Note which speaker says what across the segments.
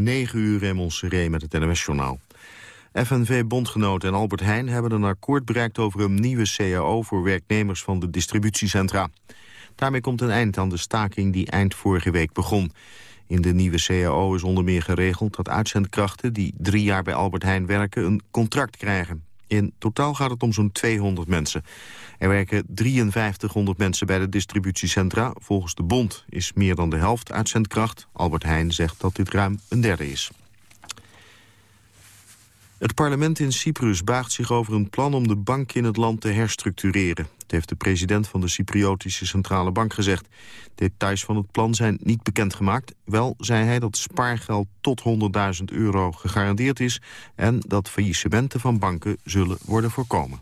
Speaker 1: 9 uur Raymond Seré met het NOS-journaal. FNV-bondgenoten en Albert Heijn hebben een akkoord bereikt over een nieuwe CAO voor werknemers van de distributiecentra. Daarmee komt een eind aan de staking die eind vorige week begon. In de nieuwe CAO is onder meer geregeld dat uitzendkrachten die drie jaar bij Albert Heijn werken een contract krijgen. In totaal gaat het om zo'n 200 mensen. Er werken 5300 mensen bij de distributiecentra. Volgens de bond is meer dan de helft uitzendkracht. Albert Heijn zegt dat dit ruim een derde is. Het parlement in Cyprus baagt zich over een plan om de bank in het land te herstructureren. Dat heeft de president van de Cypriotische Centrale Bank gezegd. Details van het plan zijn niet bekendgemaakt. Wel zei hij dat spaargeld tot 100.000 euro gegarandeerd is... en dat faillissementen van banken zullen worden voorkomen.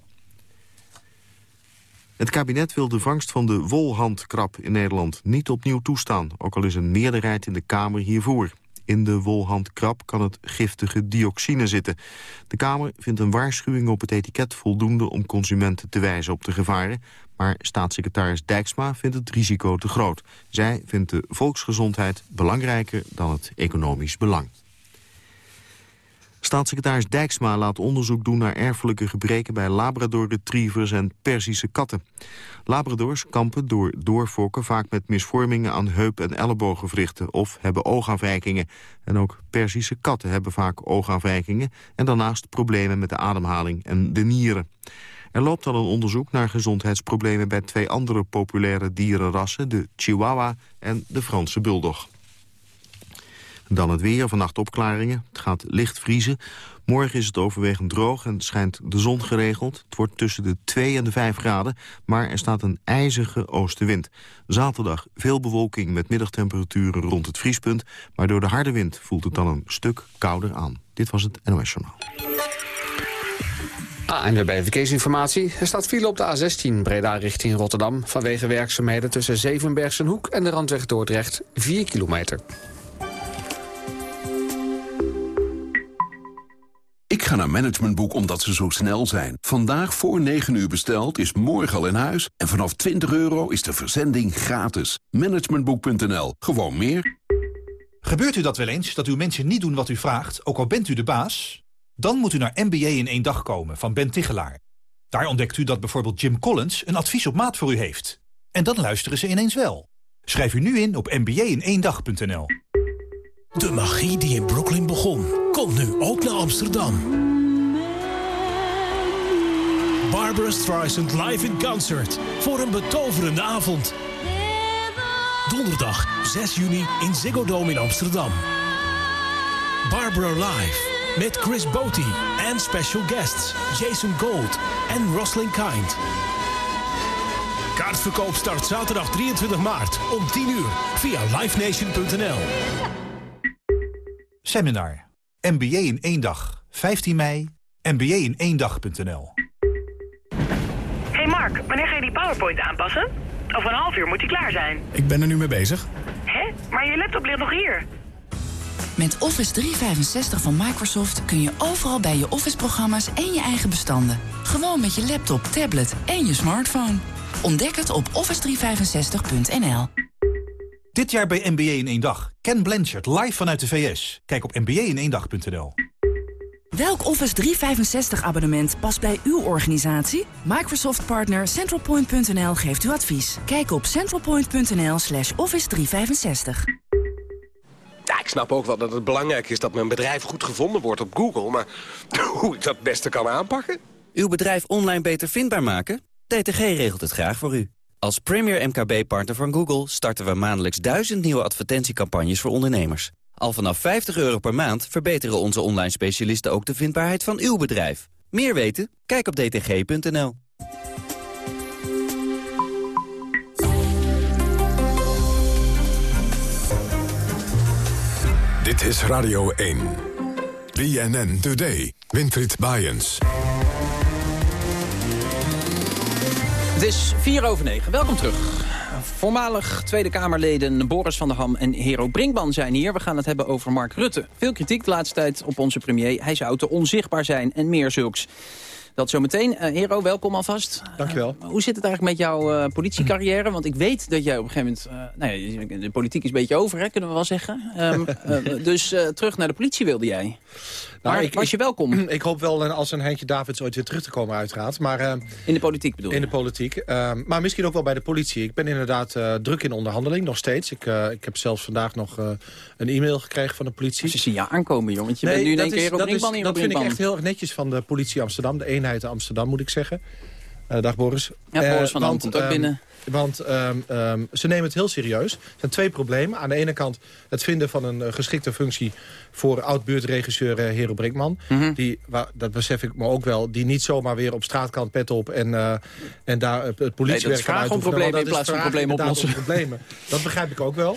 Speaker 1: Het kabinet wil de vangst van de wolhandkrab in Nederland niet opnieuw toestaan... ook al is een meerderheid in de Kamer hiervoor. In de wolhandkrab kan het giftige dioxine zitten. De Kamer vindt een waarschuwing op het etiket voldoende om consumenten te wijzen op de gevaren. Maar staatssecretaris Dijksma vindt het risico te groot. Zij vindt de volksgezondheid belangrijker dan het economisch belang. Staatssecretaris Dijksma laat onderzoek doen naar erfelijke gebreken bij Labrador retrievers en Persische katten. Labradors kampen door doorfokken vaak met misvormingen aan heup- en ellebooggewrichten of hebben oogafwijkingen. En ook Persische katten hebben vaak oogafwijkingen en daarnaast problemen met de ademhaling en de nieren. Er loopt al een onderzoek naar gezondheidsproblemen bij twee andere populaire dierenrassen, de Chihuahua en de Franse Bulldog. Dan het weer, vannacht opklaringen. Het gaat licht vriezen. Morgen is het overwegend droog en schijnt de zon geregeld. Het wordt tussen de 2 en de 5 graden, maar er staat een ijzige oostenwind. Zaterdag veel bewolking met middagtemperaturen rond het vriespunt... maar door de harde wind voelt het dan een stuk kouder aan. Dit was het NOS Journaal.
Speaker 2: Ah, en bij verkeersinformatie. Er staat file op de A16 Breda richting Rotterdam... vanwege werkzaamheden tussen Zevenbergse Hoek en de Randweg Dordrecht 4 kilometer.
Speaker 3: Ga naar Managementboek omdat ze zo snel zijn. Vandaag voor 9 uur besteld is morgen al in huis. En vanaf 20 euro is de verzending gratis. Managementboek.nl. Gewoon meer.
Speaker 4: Gebeurt u dat wel eens, dat uw mensen niet doen wat u vraagt, ook al bent u de baas? Dan moet u naar MBA in één dag komen van Ben Tichelaar. Daar ontdekt u dat bijvoorbeeld Jim Collins een advies op maat voor u heeft. En dan luisteren ze ineens wel. Schrijf u nu in op mba-in-één-dag.nl.
Speaker 5: De magie die in Brooklyn begon, komt nu ook naar Amsterdam. Barbara Streisand live in concert voor een betoverende avond. Donderdag 6 juni in Ziggo Dome in Amsterdam. Barbara live met Chris Boti en special guests Jason Gold en Roslyn Kind. Kaartverkoop start zaterdag 23 maart om 10 uur via livenation.nl.
Speaker 4: Seminar. MBA in één dag. 15 mei. MBA in één dag.nl
Speaker 6: Hey Mark, wanneer ga je die PowerPoint aanpassen? Over een half uur moet die klaar zijn.
Speaker 7: Ik ben er nu mee bezig.
Speaker 6: Hè? Maar je laptop ligt nog hier.
Speaker 8: Met Office 365 van Microsoft kun je overal bij je Office-programma's en je eigen bestanden. Gewoon met je laptop, tablet en je smartphone. Ontdek het op office365.nl.
Speaker 4: Dit jaar bij NBA in één dag. Ken Blanchard live vanuit de VS. Kijk op nba-in-één-dag.nl.
Speaker 8: Welk Office 365 abonnement past bij uw organisatie? Microsoft partner centralpoint.nl geeft u advies. Kijk op centralpoint.nl slash office 365.
Speaker 9: Ja, ik snap ook wel dat het belangrijk is dat mijn bedrijf goed gevonden wordt op Google. Maar hoe ik dat het beste kan aanpakken?
Speaker 10: Uw bedrijf online beter vindbaar maken? DTG regelt het graag voor u. Als premier MKB-partner van Google starten we maandelijks duizend nieuwe advertentiecampagnes voor ondernemers. Al vanaf 50 euro per maand verbeteren onze online specialisten ook de vindbaarheid van uw bedrijf. Meer weten? Kijk op dtg.nl.
Speaker 11: Dit is Radio 1. BNN Today. Winfried Bajens.
Speaker 12: Het is 4 over 9. Welkom terug. Voormalig Tweede Kamerleden Boris van der Ham en Hero Brinkman zijn hier. We gaan het hebben over Mark Rutte. Veel kritiek de laatste tijd op onze premier. Hij zou te onzichtbaar zijn en meer zulks. Dat zometeen. Uh, Hero, welkom alvast.
Speaker 7: Dankjewel.
Speaker 12: Uh, hoe zit het eigenlijk met jouw uh, politiecarrière? Want ik weet dat jij op een gegeven moment... nou ja, de politiek is een beetje over, hè, kunnen we wel zeggen. Um, dus terug naar de politie wilde jij. Nou, maar ik, was je welkom?
Speaker 7: Ik hoop wel als een Heintje Davids ooit weer terug te komen uiteraard. Maar,
Speaker 12: in de politiek bedoel je?
Speaker 7: In de politiek. Ehm, maar misschien ook wel bij de politie. Ik ben inderdaad druk in onderhandeling, nog steeds. Ik, ik heb zelfs vandaag nog een e-mail gekregen van de politie.
Speaker 12: Ze zien je aankomen. Want je bent nu in één keer op
Speaker 7: dat,
Speaker 12: is,
Speaker 7: dat vind ik echt heel erg netjes van de politie Amsterdam. De eenheid Amsterdam, moet ik zeggen. Dag Boris.
Speaker 12: Ja, Boris van Hand komt ook
Speaker 7: um,
Speaker 12: binnen.
Speaker 7: Want um, um, ze nemen het heel serieus. Er zijn twee problemen. Aan de ene kant het vinden van een uh, geschikte functie... voor oud-buurtregisseur uh, Hero Brinkman. Mm -hmm. die, waar, dat besef ik me ook wel. Die niet zomaar weer op straatkant pet op... en, uh, en daar het politiewerk
Speaker 12: nee, dat is
Speaker 7: kan
Speaker 12: problemen in plaats van problemen oplossen.
Speaker 7: Problemen. Dat begrijp ik ook wel.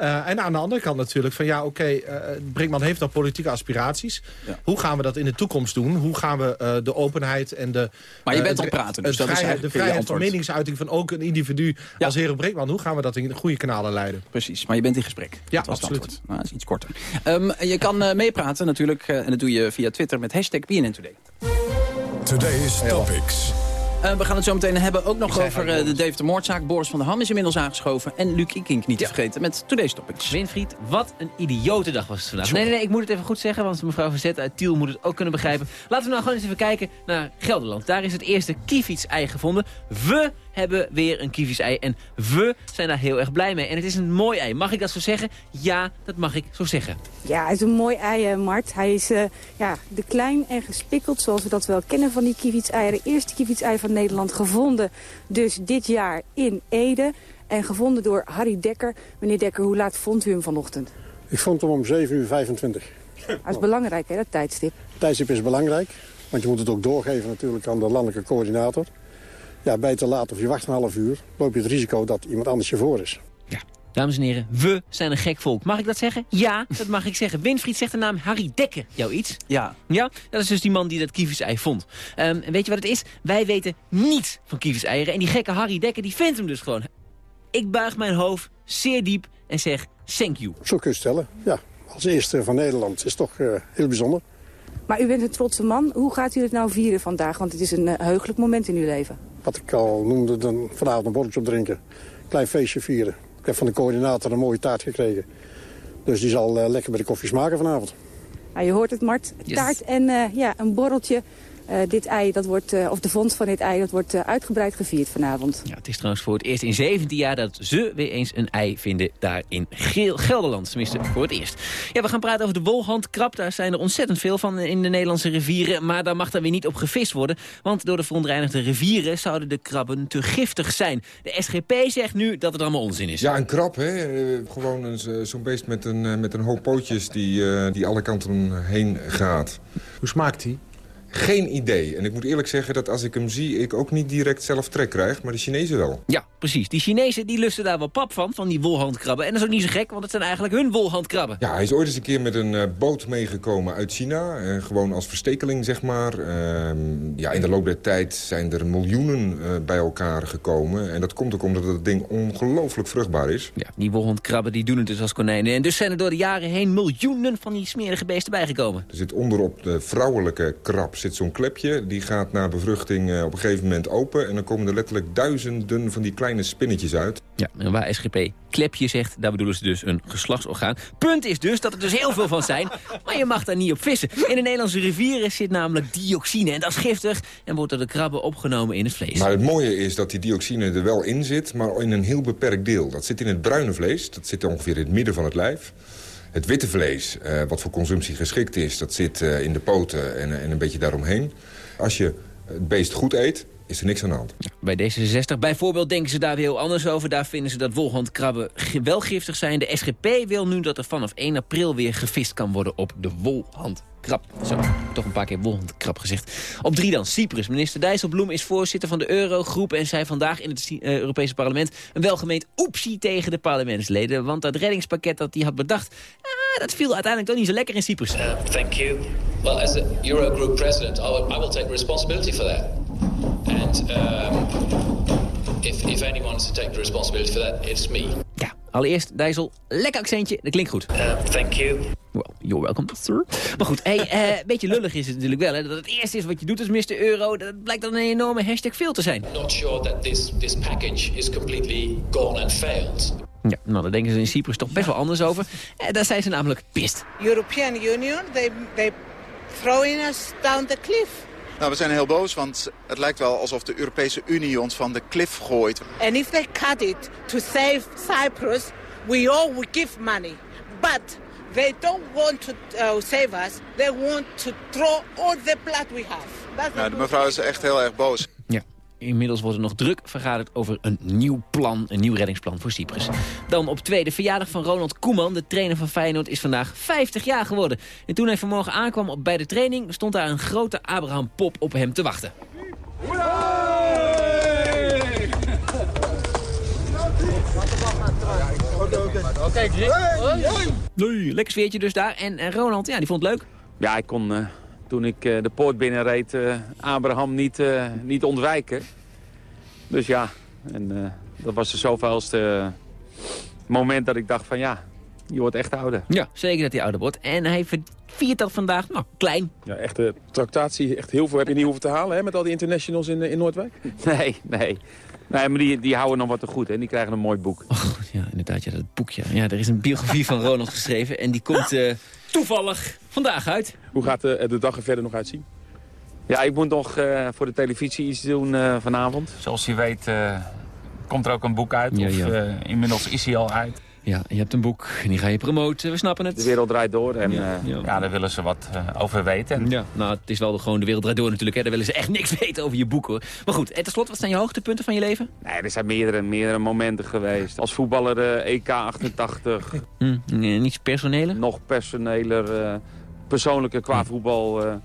Speaker 7: Uh, en aan de andere kant natuurlijk van ja, oké, okay, uh, Brinkman heeft dan politieke aspiraties. Ja. Hoe gaan we dat in de toekomst doen? Hoe gaan we uh, de openheid en de...
Speaker 12: Maar je bent al praten, dus dat
Speaker 7: vrijheid,
Speaker 12: is
Speaker 7: De vrijheid van meningsuiting van ook een individu ja. als Hero Brinkman. Hoe gaan we dat in goede kanalen leiden?
Speaker 12: Precies, maar je bent in gesprek.
Speaker 7: Ja, absoluut.
Speaker 12: Nou, dat is iets korter. Um, je kan meepraten natuurlijk, en dat doe je via Twitter met hashtag BNN Today.
Speaker 11: Today's Topics.
Speaker 12: Uh, we gaan het zo meteen hebben ook nog over uh, de Dave de Moordzaak. Boris van der Ham is inmiddels aangeschoven. En Luc Ikink niet te vergeten met Today's Topics.
Speaker 13: Winfried, wat een idiote dag was het vandaag. Nee, nee, nee, ik moet het even goed zeggen, want mevrouw Verzet uit Tiel moet het ook kunnen begrijpen. Laten we nou gewoon eens even kijken naar Gelderland. Daar is het eerste kiefiets-ei gevonden. We hebben weer een kievies-ei en we zijn daar heel erg blij mee. En het is een mooi ei. Mag ik dat zo zeggen? Ja, dat mag ik zo zeggen.
Speaker 14: Ja, het is een mooi ei, Mart. Hij is uh, ja, de klein en gespikkeld, zoals we dat wel kennen van die kieviets-eieren. Eerste kieviets-ei van Nederland gevonden dus dit jaar in Ede. En gevonden door Harry Dekker. Meneer Dekker, hoe laat vond u hem vanochtend?
Speaker 15: Ik vond hem om 7 uur 25.
Speaker 14: Dat is belangrijk, hè, dat tijdstip?
Speaker 15: Het tijdstip is belangrijk, want je moet het ook doorgeven natuurlijk aan de landelijke coördinator. Ja, bij te laat of je wacht een half uur, loop je het risico dat iemand anders je voor is.
Speaker 13: Ja. Dames en heren, we zijn een gek volk. Mag ik dat zeggen? Ja, dat mag ik zeggen. Winfried zegt de naam Harry Dekker. Jou iets?
Speaker 12: Ja.
Speaker 13: Ja, dat is dus die man die dat kievisei vond. Um, en weet je wat het is? Wij weten niets van kieviseieren. En die gekke Harry Dekker, die vindt hem dus gewoon. Ik buig mijn hoofd zeer diep en zeg thank you.
Speaker 15: Zo kun je stellen, ja. Als eerste van Nederland is toch uh, heel bijzonder.
Speaker 14: Maar u bent een trotse man. Hoe gaat u het nou vieren vandaag? Want het is een uh, heugelijk moment in uw leven.
Speaker 15: Wat ik al noemde, dan vanavond een borreltje opdrinken. Klein feestje vieren. Ik heb van de coördinator een mooie taart gekregen. Dus die zal uh, lekker bij de koffie smaken vanavond.
Speaker 14: Nou, je hoort het, Mart. Yes. Taart en uh, ja, een borreltje. Uh, dit ei, dat wordt, uh, of de vondst van dit ei, dat wordt uh, uitgebreid gevierd vanavond.
Speaker 13: Ja, het is trouwens voor het eerst in 17 jaar dat ze weer eens een ei vinden daar in Geel Gelderland. Tenminste, voor het eerst. Ja, we gaan praten over de wolhandkrab. Daar zijn er ontzettend veel van in de Nederlandse rivieren. Maar daar mag daar weer niet op gevist worden. Want door de verontreinigde rivieren zouden de krabben te giftig zijn. De SGP zegt nu dat het allemaal onzin is.
Speaker 16: Ja, een krab, hè. Gewoon zo'n beest met een, met een hoop pootjes die, die alle kanten heen gaat.
Speaker 7: Hoe smaakt hij?
Speaker 16: Geen idee. En ik moet eerlijk zeggen dat als ik hem zie... ik ook niet direct zelf trek krijg, maar de Chinezen wel.
Speaker 13: Ja, precies. Die Chinezen die lusten daar wel pap van, van die wolhandkrabben. En dat is ook niet zo gek, want het zijn eigenlijk hun wolhandkrabben.
Speaker 16: Ja, hij is ooit eens een keer met een uh, boot meegekomen uit China. Uh, gewoon als verstekeling, zeg maar. Uh, ja, in de loop der tijd zijn er miljoenen eh, bij elkaar gekomen. En dat komt ook omdat het ding ongelooflijk vruchtbaar is.
Speaker 13: Ja, die wolhandkrabben die doen het dus als konijnen. En dus zijn er door de jaren heen miljoenen van die smerige beesten bijgekomen.
Speaker 16: Er zit onderop de vrouwelijke krab zit zo'n klepje. Die gaat na bevruchting uh, op een gegeven moment open. En dan komen er letterlijk duizenden van die kleine spinnetjes uit.
Speaker 13: Ja, en waar SGP klepje zegt, daar bedoelen ze dus een geslachtsorgaan. Punt is dus dat er dus heel veel van zijn, maar je mag daar niet op vissen. In de Nederlandse rivieren zit namelijk dioxine en dat is giftig... en wordt door de krabben opgenomen in het vlees.
Speaker 16: Maar het mooie is dat die dioxine er wel in zit, maar in een heel beperkt deel. Dat zit in het bruine vlees, dat zit ongeveer in het midden van het lijf. Het witte vlees, uh, wat voor consumptie geschikt is, dat zit uh, in de poten en, en een beetje daaromheen. Als je het beest goed eet, is er niks aan de hand.
Speaker 13: Bij D66 bijvoorbeeld denken ze daar weer heel anders over. Daar vinden ze dat wolhandkrabben wel giftig zijn. De SGP wil nu dat er vanaf 1 april weer gevist kan worden op de wolhandkrab. Zo, toch een paar keer wolhandkrab gezegd. Op drie dan, Cyprus. Minister Dijsselbloem is voorzitter van de Eurogroep... en zei vandaag in het uh, Europese parlement een welgemeend oepsie tegen de parlementsleden. Want dat reddingspakket dat hij had bedacht... Ah, dat viel uiteindelijk toch niet zo lekker in Cyprus.
Speaker 17: Uh, thank you. Well, as the Eurogroup president, I will, I will take responsibility for that. And um, if, if anyone is to take the responsibility for that, it's me.
Speaker 13: Ja, allereerst, Dijssel, lekker accentje, dat klinkt goed.
Speaker 17: Uh, thank you.
Speaker 13: Well, you're welcome, sir. Maar goed, hey, eh, een beetje lullig is het natuurlijk wel. Hè, dat het eerste is wat je doet als Mr. Euro. Dat blijkt dan een enorme hashtag veel te zijn.
Speaker 17: Not sure that this, this package is completely gone and failed.
Speaker 13: Ja, nou, daar denken ze in Cyprus toch best wel anders over. Eh, daar zijn ze namelijk pist.
Speaker 18: European Union, they, they throwing us down the cliff.
Speaker 19: Nou, we zijn heel boos, want het lijkt wel alsof de Europese Unie ons van de klif gooit.
Speaker 18: And if they cut it to save Cyprus, we all will give money. But they don't want to uh, save us. They want to throw all the blood we have. That's
Speaker 19: Nou, de mevrouw is echt heel erg boos.
Speaker 13: Ja. Inmiddels wordt er nog druk vergaderd over een nieuw plan, een nieuw reddingsplan voor Cyprus. Dan op tweede verjaardag van Ronald Koeman, de trainer van Feyenoord, is vandaag 50 jaar geworden. En toen hij vanmorgen aankwam op, bij de training, stond daar een grote Abraham Pop op hem te wachten.
Speaker 20: Oké,
Speaker 13: lekker sfeertje dus daar. En, en Ronald, ja, die vond het leuk.
Speaker 20: Ja, ik kon eh, toen ik eh, de poort binnenreed eh, Abraham niet, eh, niet ontwijken. Dus ja, en, eh, dat was de zoveelste moment dat ik dacht van ja, je wordt echt ouder.
Speaker 13: Ja, zeker dat hij ouder wordt. En hij viert dat vandaag, nou, klein.
Speaker 21: Ja, echte tractatie, echt heel veel heb je niet hoeven te halen hè, met al die internationals in, in Noordwijk.
Speaker 20: Nee, nee. Nee, maar die, die houden nog wat te goed en die krijgen een mooi boek.
Speaker 13: Ja, inderdaad, ja, dat boekje. Ja, er is een biografie van Ronald geschreven en die komt eh, toevallig vandaag uit.
Speaker 21: Hoe gaat eh, de dag er verder nog uitzien?
Speaker 20: Ja, ik moet nog eh, voor de televisie iets doen eh, vanavond. Zoals je weet eh, komt er ook een boek uit.
Speaker 13: Ja,
Speaker 20: of
Speaker 13: ja.
Speaker 20: eh, inmiddels is hij al uit.
Speaker 13: Ja, je hebt een boek en die ga je promoten, we snappen het.
Speaker 20: De wereld draait door en
Speaker 13: Ja,
Speaker 20: ja,
Speaker 13: ja.
Speaker 20: ja, daar willen ze wat eh, over weten.
Speaker 13: Ja, nou, het is wel de, gewoon de wereld draait door natuurlijk. Hè. Daar willen ze echt niks weten over je boek, hoor. Maar goed, en tenslotte, wat zijn je hoogtepunten van je leven?
Speaker 20: Nee, er zijn meerdere, meerdere momenten geweest. Als voetballer eh, EK 88.
Speaker 13: Hm, nee, niets personeler?
Speaker 20: Nog personeler, eh, persoonlijker qua voetbal.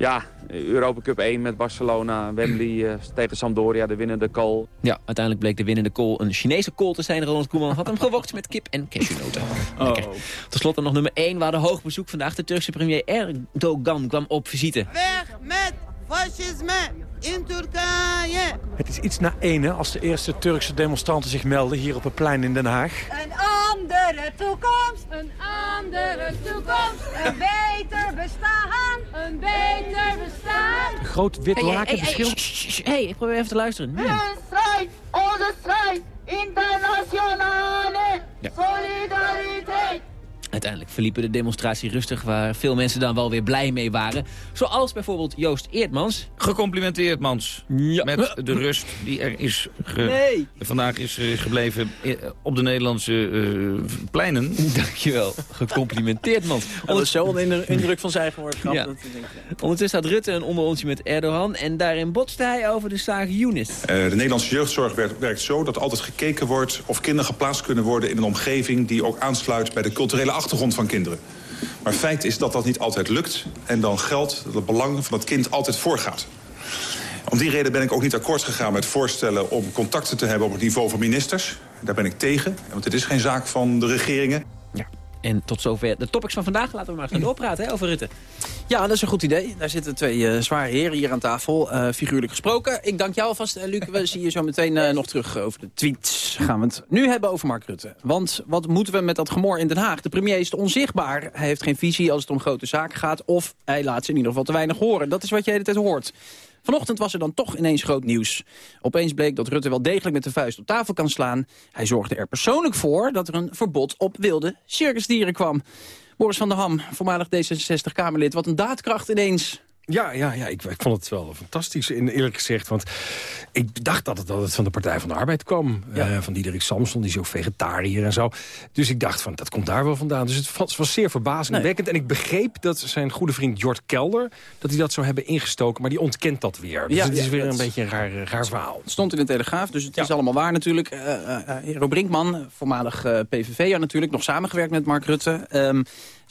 Speaker 20: Ja, Europa Cup 1 met Barcelona. Wembley eh, tegen Sampdoria, de winnende goal.
Speaker 13: Ja, uiteindelijk bleek de winnende kool een Chinese kool te zijn. Ronald Koeman had hem gewokt met kip en cashewnoten. Lekker. Ten slotte nog nummer 1. We hadden hoog bezoek vandaag. De Turkse premier Erdogan kwam op visite.
Speaker 18: Weg met fascisme in Turkije.
Speaker 22: Het is iets na ene als de eerste Turkse demonstranten zich melden hier op het plein in Den Haag.
Speaker 23: Een andere toekomst, een andere toekomst, een beter bestaan, een beter bestaan.
Speaker 22: Een groot wit laken
Speaker 13: shh, shh. hey, ik probeer even te luisteren. Hmm.
Speaker 23: Een strijd, onze strijd, internationale solidariteit.
Speaker 13: Uiteindelijk verliepen de demonstratie rustig... waar veel mensen dan wel weer blij mee waren. Zoals bijvoorbeeld Joost Eertmans.
Speaker 24: Gecomplimenteerd, Mans. Met de rust die er is ge-
Speaker 13: Nee.
Speaker 24: vandaag is eh, gebleven eh, op de Nederlandse eh, pleinen.
Speaker 13: Dankjewel. Gecomplimenteerd, man.
Speaker 12: Dat is zo onder de indruk van zijn geworden. grap.
Speaker 13: Ja.
Speaker 12: Dat ik denk, ja.
Speaker 13: Ondertussen had Rutte een onderontje met Erdogan... en daarin botste hij over de zaak Younis.
Speaker 25: Eh, de Nederlandse jeugdzorg werkt, werkt zo dat altijd gekeken wordt... of kinderen geplaatst kunnen worden in een omgeving... die ook aansluit bij de culturele achtergrond van kinderen. Maar feit is dat dat niet altijd lukt. En dan geldt dat het belang van het kind altijd voorgaat. Om die reden ben ik ook niet akkoord gegaan met voorstellen... om contacten te hebben op het niveau van ministers. Daar ben ik tegen, want het is geen zaak van de regeringen.
Speaker 13: En tot zover de topics van vandaag. Laten we maar eens gaan doorpraten hè, over Rutte.
Speaker 12: Ja, dat is een goed idee. Daar zitten twee eh, zware heren hier aan tafel, eh, figuurlijk gesproken. Ik dank jou alvast, eh, Luc. We zien je zo meteen nog terug over de tweets. Gaan we het nu hebben over Mark Rutte. Want wat moeten we met dat gemor in Den Haag? De premier is te onzichtbaar. Hij heeft geen visie als het om grote zaken gaat. Of hij laat ze in ieder geval te weinig horen. Dat is wat je de hele tijd hoort. Vanochtend was er dan toch ineens groot nieuws. Opeens bleek dat Rutte wel degelijk met de vuist op tafel kan slaan. Hij zorgde er persoonlijk voor dat er een verbod op wilde circusdieren kwam. Boris van der Ham, voormalig D66-Kamerlid. Wat een daadkracht ineens.
Speaker 22: Ja, ja, ja ik, ik vond het wel fantastisch, in- eerlijk gezegd. Want ik dacht dat het altijd van de Partij van de Arbeid kwam. Eh, van Diederik Samson, die is ook vegetariër en zo. Dus ik dacht van, dat komt daar wel vandaan. Dus het was, was zeer verbazingwekkend. En ik begreep dat zijn goede vriend Jort Kelder... dat hij dat zou hebben ingestoken, maar die ontkent dat weer. Dus
Speaker 12: Ja,
Speaker 22: het is
Speaker 12: ja,
Speaker 22: weer
Speaker 12: dat
Speaker 22: een beetje een raar, eh, raar verhaal.
Speaker 12: Het stond in de Telegraaf, dus het is allemaal waar natuurlijk. Eh, eh, Hero Brinkman, voormalig PVV'er natuurlijk, nog samengewerkt met Mark Rutte. Ehm,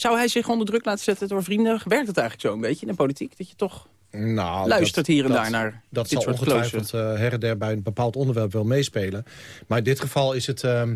Speaker 12: zou hij zich onder druk laten zetten door vrienden? Werkt het eigenlijk zo een beetje in de politiek? Dat je toch
Speaker 7: Nou,
Speaker 12: luistert
Speaker 7: dat-
Speaker 12: hier en
Speaker 7: dat-
Speaker 12: daar naar
Speaker 7: Dat
Speaker 12: dit
Speaker 7: zal
Speaker 12: soort
Speaker 7: ongetwijfeld eh her en der bij een bepaald onderwerp wel meespelen. Maar in dit geval is het... ehm,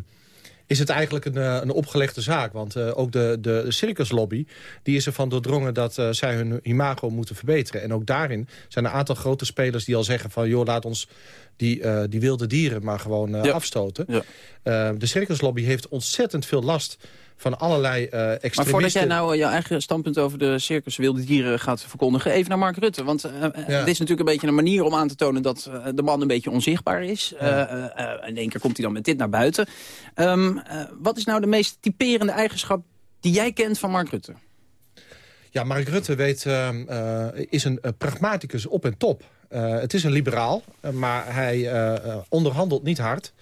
Speaker 7: is het eigenlijk een, eh, een opgelegde zaak. Want eh, ook de, de circuslobby die is ervan doordrongen... dat zij hun imago moeten verbeteren. En ook daarin zijn een aantal grote spelers die al zeggen van... joh, laat ons die, die wilde dieren maar gewoon
Speaker 12: Ja.
Speaker 7: afstoten.
Speaker 12: Ja.
Speaker 7: Eh, de circuslobby heeft ontzettend veel last van allerlei uh, extremisten.
Speaker 12: Maar voordat jij nou uh, jouw eigen standpunt over de circus wilde dieren gaat verkondigen... even naar Mark Rutte. Want uh, dit is natuurlijk een beetje een manier om aan te tonen... dat de man een beetje onzichtbaar is. Ja. in één keer komt hij dan met dit naar buiten. Um, wat is nou de meest typerende eigenschap die jij kent van Mark Rutte?
Speaker 7: Ja, Mark Rutte weet, is een pragmaticus op en top. het is een liberaal, maar hij onderhandelt niet hard...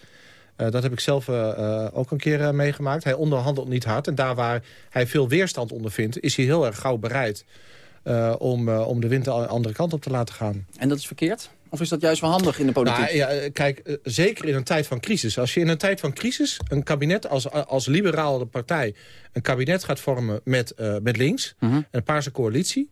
Speaker 7: Uh, dat heb ik zelf uh, ook een keer meegemaakt. Hij onderhandelt niet hard. En daar waar hij veel weerstand ondervindt... is hij heel erg gauw bereid om, om de wind de andere kant op te laten gaan.
Speaker 12: En dat is verkeerd? Of is dat juist wel handig in de politiek?
Speaker 7: Nou, ja, kijk, zeker in een tijd van crisis. Als je in een tijd van crisis een kabinet als, als liberale partij... een kabinet gaat vormen met, uh, met links,
Speaker 12: Mhm.
Speaker 7: een paarse coalitie...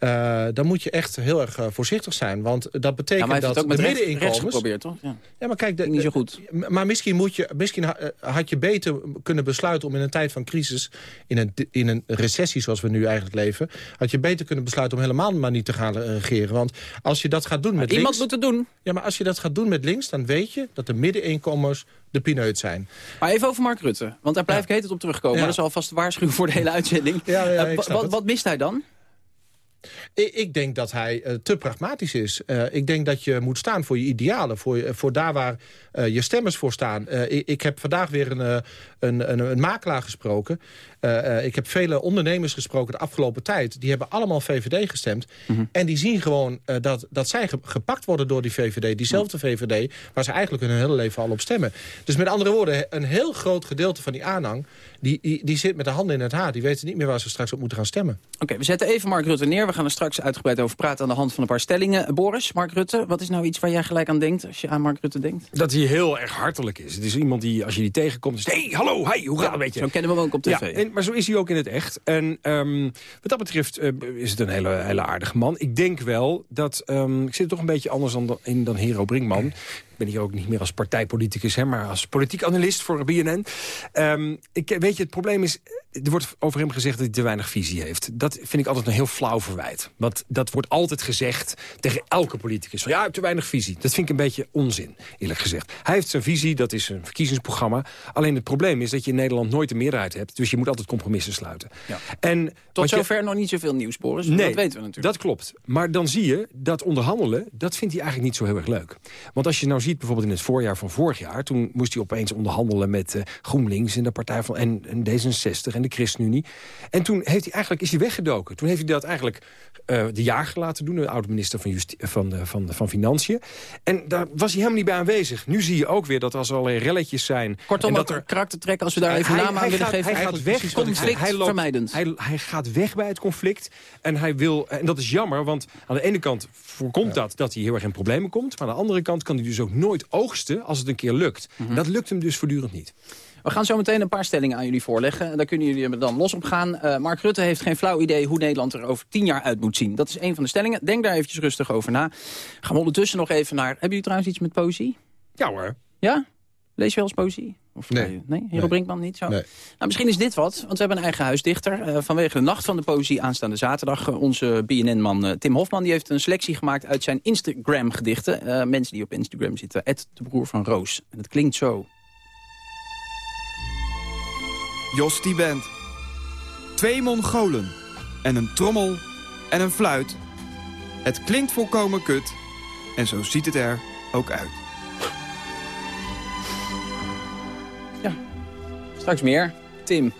Speaker 7: Uh, dan moet je echt heel erg uh, voorzichtig zijn. Want dat betekent
Speaker 12: ja,
Speaker 7: dat
Speaker 12: ook
Speaker 7: de
Speaker 12: met
Speaker 7: middeninkomens...
Speaker 12: geprobeerd, toch? Ja.
Speaker 7: ja, maar kijk... De,
Speaker 12: niet zo goed.
Speaker 7: Maar misschien, moet je, misschien had je beter kunnen besluiten om in een tijd van crisis... in een, in een recessie zoals we nu eigenlijk leven... had je beter kunnen besluiten om helemaal maar niet te gaan regeren. Want als je dat gaat doen met
Speaker 12: Iemand
Speaker 7: links...
Speaker 12: moet het doen.
Speaker 7: Ja, maar als je dat gaat doen met links... dan weet je dat de middeninkomens de pineut zijn.
Speaker 12: Maar even over Mark Rutte. Want daar blijf ja. ik het op terugkomen. Ja. Dat is alvast de waarschuwing voor de hele uitzending.
Speaker 7: Ja,
Speaker 12: uh, wat, wat mist hij dan?
Speaker 7: Ik, denk dat hij uh, te pragmatisch is. Uh, ik denk dat je moet staan voor je idealen. Voor, voor daar waar uh, je stemmers voor staan. Ik, ik, heb vandaag weer een, een, een, een makelaar gesproken. Ik heb vele ondernemers gesproken de afgelopen tijd. Die hebben allemaal VVD gestemd.
Speaker 12: Mhm.
Speaker 7: Mm -hmm. En die zien gewoon dat, dat zij gepakt worden door die VVD. Diezelfde VVD waar ze eigenlijk hun hele leven al op stemmen. Dus met andere woorden, een heel groot gedeelte van die aanhang... Die, die, die zit met de handen in het haar. Die weten niet meer waar ze straks op moeten gaan stemmen.
Speaker 12: Oké, okay, we zetten even Mark Rutte neer. We gaan er straks uitgebreid over praten aan de hand van een paar stellingen. Boris, Mark Rutte, wat is nou iets waar jij gelijk aan denkt als je aan Mark Rutte denkt?
Speaker 22: Dat hij heel erg hartelijk is. Het is iemand die, als je die tegenkomt, is hey, hallo, hey, hoe gaat het met je?
Speaker 12: Zo kennen we hem ook op tv.
Speaker 22: Ja, en, maar zo is hij ook in het echt. En um, wat dat betreft uh, is het een hele, hele aardige man. Ik denk wel dat, um, ik zit er toch een beetje anders dan, in dan Hero Brinkman. Ik ben hier ook niet meer als partijpoliticus, hè, maar als politiek analist voor BNN. Um, ik, weet je, het probleem is, er wordt over hem gezegd dat hij te weinig visie heeft. Dat vind ik altijd een heel flauw verwijt. Want dat wordt altijd gezegd tegen elke politicus. Van, ja, hij heeft te weinig visie. Dat vind ik een beetje onzin, eerlijk gezegd. Hij heeft zijn visie, dat is een verkiezingsprogramma. Alleen het probleem is dat je in Nederland nooit de meerderheid hebt. Dus je moet altijd compromissen sluiten.
Speaker 12: Ja.
Speaker 22: En,
Speaker 12: Tot zover je, nog niet zoveel nieuws, Boris.
Speaker 22: Nee,
Speaker 12: dat weten we natuurlijk.
Speaker 22: dat klopt. Maar dan zie je dat onderhandelen, dat vindt hij eigenlijk niet zo heel erg leuk. Want als je nou ziet, bijvoorbeeld in het voorjaar van vorig jaar... toen moest hij opeens onderhandelen met uh, GroenLinks en de Partij van en, en D66 en de ChristenUnie. En toen heeft hij eigenlijk, is hij weggedoken. Toen heeft hij dat eigenlijk uh, de jager laten doen, de oud-minister van, van, uh, van, van Financiën. En daar was hij helemaal niet bij aanwezig. Nu zie je ook weer dat als er allerlei relletjes zijn...
Speaker 12: Kortom,
Speaker 22: en dat
Speaker 12: er karaktertrek, als we daar even naam aan willen geven...
Speaker 22: Hij gaat weg,
Speaker 12: conflict
Speaker 22: hij, loopt,
Speaker 12: vermijdend.
Speaker 22: Hij, hij gaat weg bij het conflict. En, hij wil, en dat is jammer, want aan de ene kant voorkomt ja. dat... dat hij heel erg in problemen komt. Maar aan de andere kant kan hij dus ook nooit oogsten als het een keer lukt.
Speaker 12: Mhm.
Speaker 22: Mm -hmm. Dat lukt hem dus voortdurend niet.
Speaker 12: We gaan zo meteen een paar stellingen aan jullie voorleggen. Daar kunnen jullie dan los op gaan. Uh, Mark Rutte heeft geen flauw idee hoe Nederland er over tien jaar uit moet zien. Dat is een van de stellingen. Denk daar eventjes rustig over na. Gaan we ondertussen nog even naar... Hebben jullie trouwens iets met poëzie?
Speaker 22: Ja hoor.
Speaker 12: Ja? Lees je wel eens poëzie? Of
Speaker 7: nee.
Speaker 12: Nee? Hero nee. Brinkman niet zo?
Speaker 7: Nee.
Speaker 12: Nou, misschien is dit wat, want we hebben een eigen huisdichter. Uh, vanwege de Nacht van de Poëzie aanstaande zaterdag. Uh, onze BNN-man uh, Tim Hofman die heeft een selectie gemaakt uit zijn Instagram-gedichten. mensen die op Instagram zitten. Ed, de broer van Roos. En het klinkt zo.
Speaker 26: Jos die band. Twee Mongolen. En een trommel en een fluit. Het klinkt volkomen kut. En zo ziet het er ook uit.
Speaker 12: Straks meer. Tim.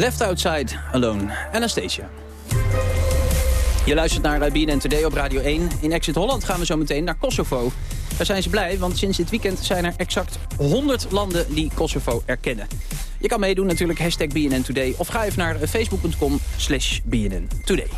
Speaker 27: Left Outside Alone.
Speaker 12: Anastasia. Je luistert naar eh, BNN Today op Radio 1. In Exit Holland gaan we zo meteen naar Kosovo. Daar zijn ze blij, want sinds dit weekend zijn er exact 100 landen die Kosovo erkennen. Je kan meedoen natuurlijk, hashtag BNN Today. Of ga even naar eh, facebook.com slash BNN Today.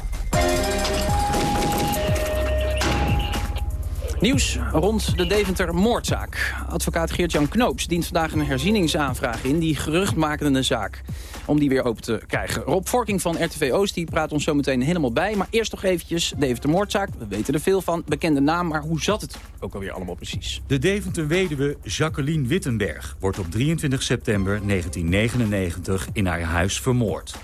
Speaker 12: Nieuws rond de Deventer-moordzaak. Advocaat Geert-Jan Knoops dient vandaag een herzieningsaanvraag in... die geruchtmakende zaak, om die weer open te krijgen. Rob Vorking van RTV Oost die praat ons zo meteen helemaal bij. Maar eerst nog eventjes Deventer-moordzaak. We weten er veel van, bekende naam, maar hoe zat het ook alweer allemaal precies?
Speaker 28: De Deventer-weduwe Jacqueline Wittenberg wordt op 23 september 1999 in haar huis vermoord.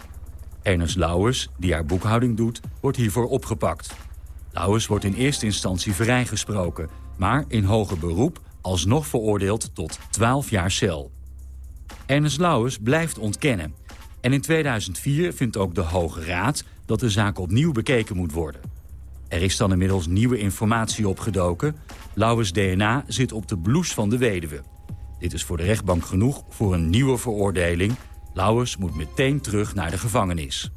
Speaker 28: Ernest Lauwers, die haar boekhouding doet, wordt hiervoor opgepakt. Lauwers wordt in eerste instantie vrijgesproken... maar in hoger beroep alsnog veroordeeld tot 12 jaar cel. Ernest Lauwers blijft ontkennen. En in 2004 vindt ook de Hoge Raad dat de zaak opnieuw bekeken moet worden. Er is dan inmiddels nieuwe informatie opgedoken. Lauwers DNA zit op de blouse van de weduwe. Dit is voor de rechtbank genoeg voor een nieuwe veroordeling. Lauwers moet meteen terug naar de gevangenis.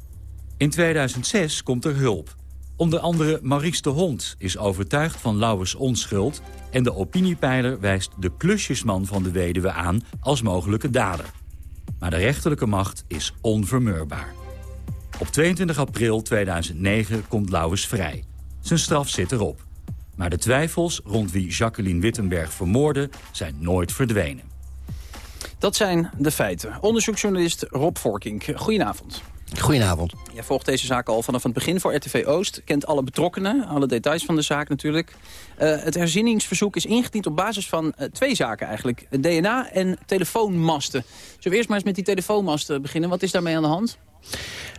Speaker 28: In 2006 komt er hulp. Onder andere Maurice de Hond is overtuigd van Lauwers onschuld... en de opiniepeiler wijst de klusjesman van de weduwe aan als mogelijke dader. Maar de rechterlijke macht is onvermurbaar. Op 22 april 2009 komt Lauwers vrij. Zijn straf zit erop. Maar de twijfels rond wie Jacqueline Wittenberg vermoordde zijn nooit verdwenen.
Speaker 12: Dat zijn de feiten. Onderzoeksjournalist Rob Vorkink, goedenavond.
Speaker 29: Goedenavond.
Speaker 12: Jij volgt deze zaak al vanaf het begin voor RTV Oost. Kent alle betrokkenen, alle details van de zaak natuurlijk. Uh, het herzieningsverzoek is ingediend op basis van uh, twee zaken eigenlijk. DNA en telefoonmasten. Zullen we eerst maar eens met die telefoonmasten beginnen? Wat is daarmee aan de hand?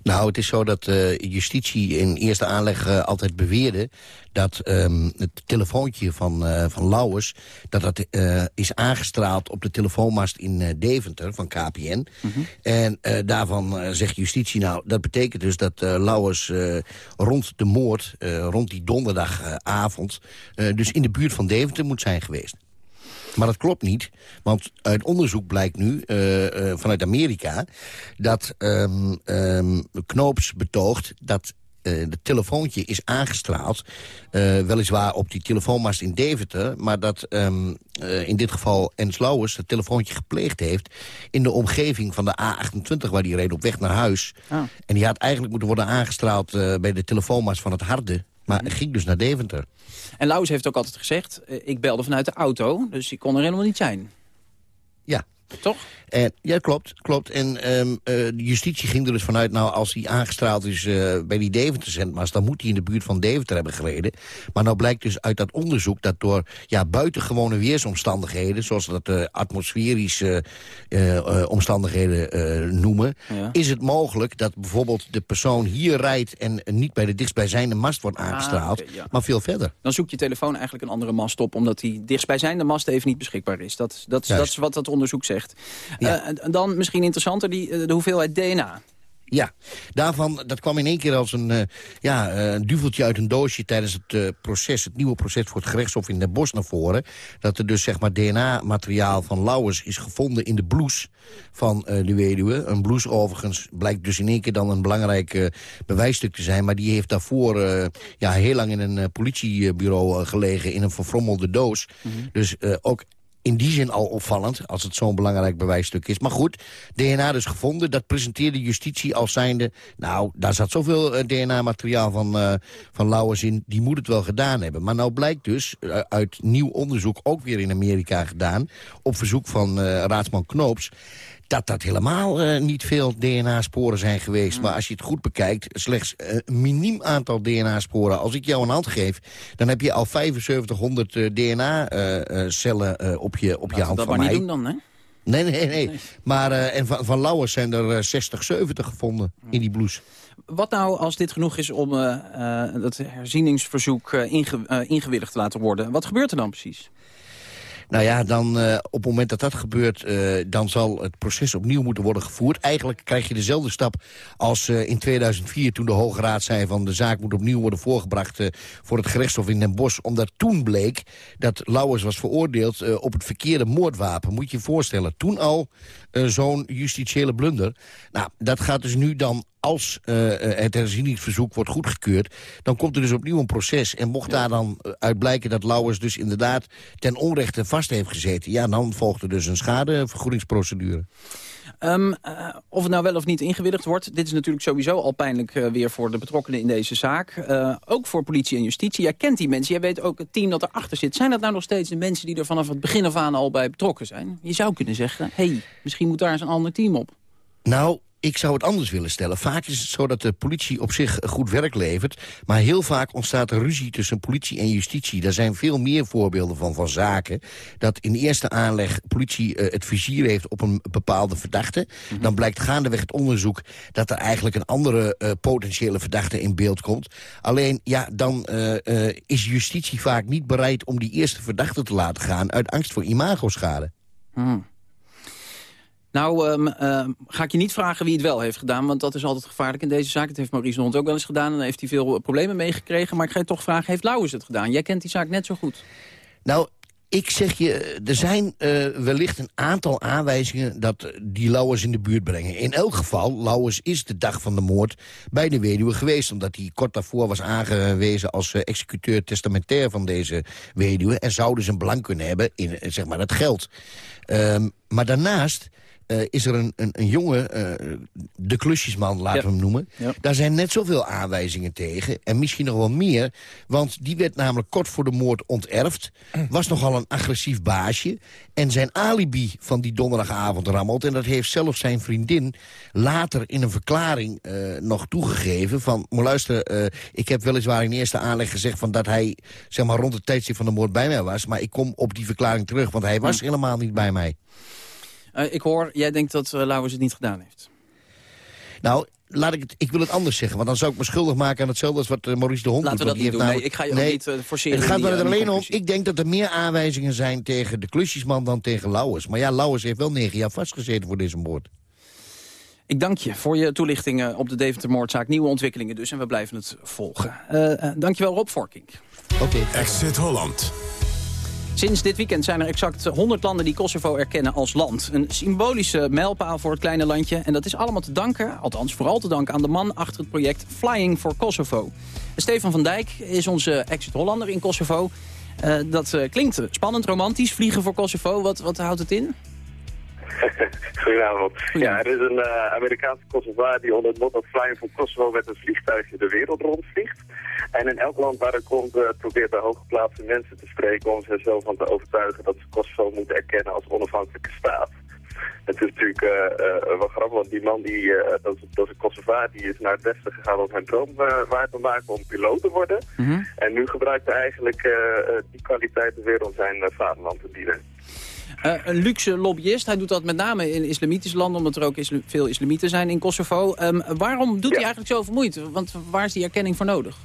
Speaker 29: Nou, het is zo dat uh, justitie in eerste aanleg uh, altijd beweerde... dat um, het telefoontje van, uh, van Lauwers... dat dat is aangestraald op de telefoonmast in Deventer van KPN. Mm -hmm. En daarvan zegt justitie... nou, dat betekent dus dat Lauwers rond de moord... rond die donderdagavond... dus in de buurt van Deventer moet zijn geweest. Maar dat klopt niet, want uit onderzoek blijkt nu uh, uh, vanuit Amerika... dat um, um, Knoops betoogt dat uh, het telefoontje is aangestraald. weliswaar op die telefoonmast in Deventer... maar dat um, in dit geval Ens Lauwers het telefoontje gepleegd heeft... in de omgeving van de A28 waar die reed op weg naar huis.
Speaker 12: Ah.
Speaker 29: En die had eigenlijk moeten worden aangestraald bij de telefoonmast van het Harde... Maar hij ging dus naar Deventer.
Speaker 12: En Lauwers heeft ook altijd gezegd, uh, ik belde vanuit de auto, dus ik kon er helemaal niet zijn.
Speaker 29: Ja.
Speaker 12: Toch?
Speaker 29: En, ja, klopt. klopt. En ehm, eh, de justitie ging er dus vanuit, nou, als hij aangestraald is eh, bij die Deventer-zendmast... dan moet hij in de buurt van Deventer hebben gereden. Maar nou blijkt dus uit dat onderzoek dat door ja, buitengewone weersomstandigheden... zoals dat uh, atmosferische omstandigheden noemen... is het mogelijk dat bijvoorbeeld de persoon hier rijdt... en niet bij de dichtstbijzijnde mast wordt
Speaker 12: Ah,
Speaker 29: aangestraald, maar veel verder.
Speaker 12: Dan zoekt je telefoon eigenlijk een andere mast op... omdat die dichtstbijzijnde mast even niet beschikbaar is. Dat, dat, dat is wat dat onderzoek zegt. Eh, en dan misschien interessanter, die, eh, de hoeveelheid DNA.
Speaker 29: Ja, daarvan, dat kwam in één keer als een, eh, ja, een duveltje uit een doosje tijdens het proces, het nieuwe proces voor het gerechtshof in Den Bosch naar voren. Dat er dus zeg maar DNA-materiaal van Lauwers is gevonden in de blouse van de weduwe. Een blouse overigens blijkt dus in één keer dan een belangrijk bewijsstuk te zijn. Maar die heeft daarvoor ja, heel lang in een politiebureau gelegen in een verfrommelde doos. Dus eh, ook in die zin al opvallend, als het zo'n belangrijk bewijsstuk is. Maar goed, DNA dus gevonden. Dat presenteerde justitie als zijnde... nou, daar zat zoveel eh, DNA-materiaal van, eh van Lauwers in... die moet het wel gedaan hebben. Maar nou blijkt dus eh, uit nieuw onderzoek, ook weer in Amerika gedaan... op verzoek van raadsman Knoops dat dat helemaal eh, niet veel DNA-sporen zijn geweest. Maar als je het goed bekijkt, slechts eh, een miniem aantal DNA-sporen. Als ik jou een hand geef, dan heb je al 7500 DNA-cellen eh, op je, op je hand
Speaker 12: dat
Speaker 29: van
Speaker 12: maar
Speaker 29: mij.
Speaker 12: niet doen dan, hè?
Speaker 29: Nee, nee, nee. Maar eh, en van, van Lauwers zijn er eh, 60, 70 gevonden in die blouse.
Speaker 12: Wat nou als dit genoeg is om dat herzieningsverzoek inge- ingewilligd te laten worden? Wat gebeurt er dan precies?
Speaker 29: Nou ja, dan eh, op het moment dat dat gebeurt... eh, dan zal het proces opnieuw moeten worden gevoerd. Eigenlijk krijg je dezelfde stap als eh, in 2004... toen de Hoge Raad zei van de zaak moet opnieuw worden voorgebracht... voor het gerechtshof in Den Bosch. Omdat toen bleek dat Lauwers was veroordeeld op het verkeerde moordwapen. Moet je je voorstellen. Toen al zo'n justitiële blunder. Nou, dat gaat dus nu dan als eh, het herzieningsverzoek wordt goedgekeurd... dan komt er dus opnieuw een proces. En mocht daar dan uit blijken dat Lauwers dus inderdaad ten onrechte vast heeft gezeten... ja, dan volgt er dus een schadevergoedingsprocedure.
Speaker 12: Ehm, eh, of het nou wel of niet ingewilligd wordt. Dit is natuurlijk sowieso al pijnlijk eh, weer voor de betrokkenen in deze zaak. Eh, ook voor politie en justitie. Jij kent die mensen. Jij weet ook het team dat erachter zit. Zijn dat nou nog steeds de mensen die er vanaf het begin af aan al bij betrokken zijn? Je zou kunnen zeggen, hé, hey, misschien moet daar eens een ander team op.
Speaker 29: Nou, ik zou het anders willen stellen. Vaak is het zo dat de politie op zich goed werk levert... maar heel vaak ontstaat er ruzie tussen politie en justitie. Daar zijn veel meer voorbeelden van, van zaken... dat in de eerste aanleg politie eh, het vizier heeft op een bepaalde verdachte. Dan blijkt gaandeweg het onderzoek... dat er eigenlijk een andere eh, potentiële verdachte in beeld komt. Alleen, ja, dan eh, is justitie vaak niet bereid... om die eerste verdachte te laten gaan... uit angst voor imagoschade.
Speaker 12: Hmm. Nou, ehm, ehm, ga ik je niet vragen wie het wel heeft gedaan... want dat is altijd gevaarlijk in deze zaak. Dat heeft Maurice Hond ook wel eens gedaan... en heeft hij veel problemen meegekregen. Maar ik ga je toch vragen, heeft Lauwers het gedaan? Jij kent die zaak net zo goed.
Speaker 29: Nou, ik zeg je, er zijn eh, wellicht een aantal aanwijzingen dat eh, die Lauwers in de buurt brengen. In elk geval, Lauwers is de dag van de moord bij de weduwe geweest. Omdat hij kort daarvoor was aangewezen als eh, executeur testamentair van deze weduwe. En zou dus een belang kunnen hebben in eh, zeg maar, het geld. Ehm, maar daarnaast... eh, is er een, een, een jongen, eh, de klusjesman laten we hem noemen. Daar zijn net zoveel aanwijzingen tegen. En misschien nog wel meer. Want die werd namelijk kort voor de moord onterfd. Was nogal een agressief baasje. En zijn alibi van die donderdagavond rammelt. En dat heeft zelfs zijn vriendin later in een verklaring eh, nog toegegeven. Van, maar luister, ik heb weliswaar in eerste aanleg gezegd... Van dat hij zeg maar, rond het tijdstip van de moord bij mij was. Maar ik kom op die verklaring terug, want hij was helemaal niet bij mij.
Speaker 12: Eh, ik hoor, jij denkt dat uh, Lauwers het niet gedaan heeft.
Speaker 29: Nou, laat ik het, ik wil het anders zeggen. Want dan zou ik me schuldig maken aan hetzelfde als wat uh, Maurice de Hond
Speaker 12: Laten
Speaker 29: doet.
Speaker 12: we dat niet doen. Nee, ik ga je ook niet uh, forceren.
Speaker 29: Het gaat
Speaker 12: die,
Speaker 29: er alleen om. Ik denk dat er meer aanwijzingen zijn tegen de klusjesman dan tegen Lauwers. Maar ja, Lauwers heeft wel negen jaar vastgezeten voor deze moord.
Speaker 12: Ik dank je voor je toelichtingen op de Deventer-moordzaak. Nieuwe ontwikkelingen dus en we blijven het volgen. Uh, dank je wel Rob Vorkink.
Speaker 29: Oké. Okay.
Speaker 11: Exit Holland.
Speaker 12: Sinds dit weekend zijn er exact 100 landen die Kosovo erkennen als land. Een symbolische mijlpaal voor het kleine landje. En dat is allemaal te danken, althans vooral te danken aan de man achter het project Flying for Kosovo. Stefan van Dijk is onze exit-Hollander in Kosovo. Uh, dat uh, klinkt spannend, romantisch, vliegen voor Kosovo. Wat, wat houdt het in?
Speaker 30: Goedenavond. Ja, er is een uh, Amerikaanse Kosovaar die onder het motto Flying Kosovo met een vliegtuigje de wereld rondvliegt. En in elk land waar hij komt uh, probeert hij hooggeplaatste mensen te spreken om ze zo van te overtuigen dat ze Kosovo moeten erkennen als onafhankelijke staat. Het is natuurlijk eh, eh, wel grappig, want die man, die, eh, dat, is, dat is een Kosovaar, die is naar het westen gegaan om zijn droom eh, waar te maken om piloot te worden. En nu gebruikt hij eigenlijk eh, eh, die kwaliteiten weer om zijn eh, vaderland te dienen.
Speaker 12: Eh, een luxe lobbyist, hij doet dat met name in islamitische landen... omdat er ook isla- veel islamieten zijn in Kosovo. Ehm, waarom doet hij eigenlijk zo vermoeid? Want waar is die erkenning voor nodig?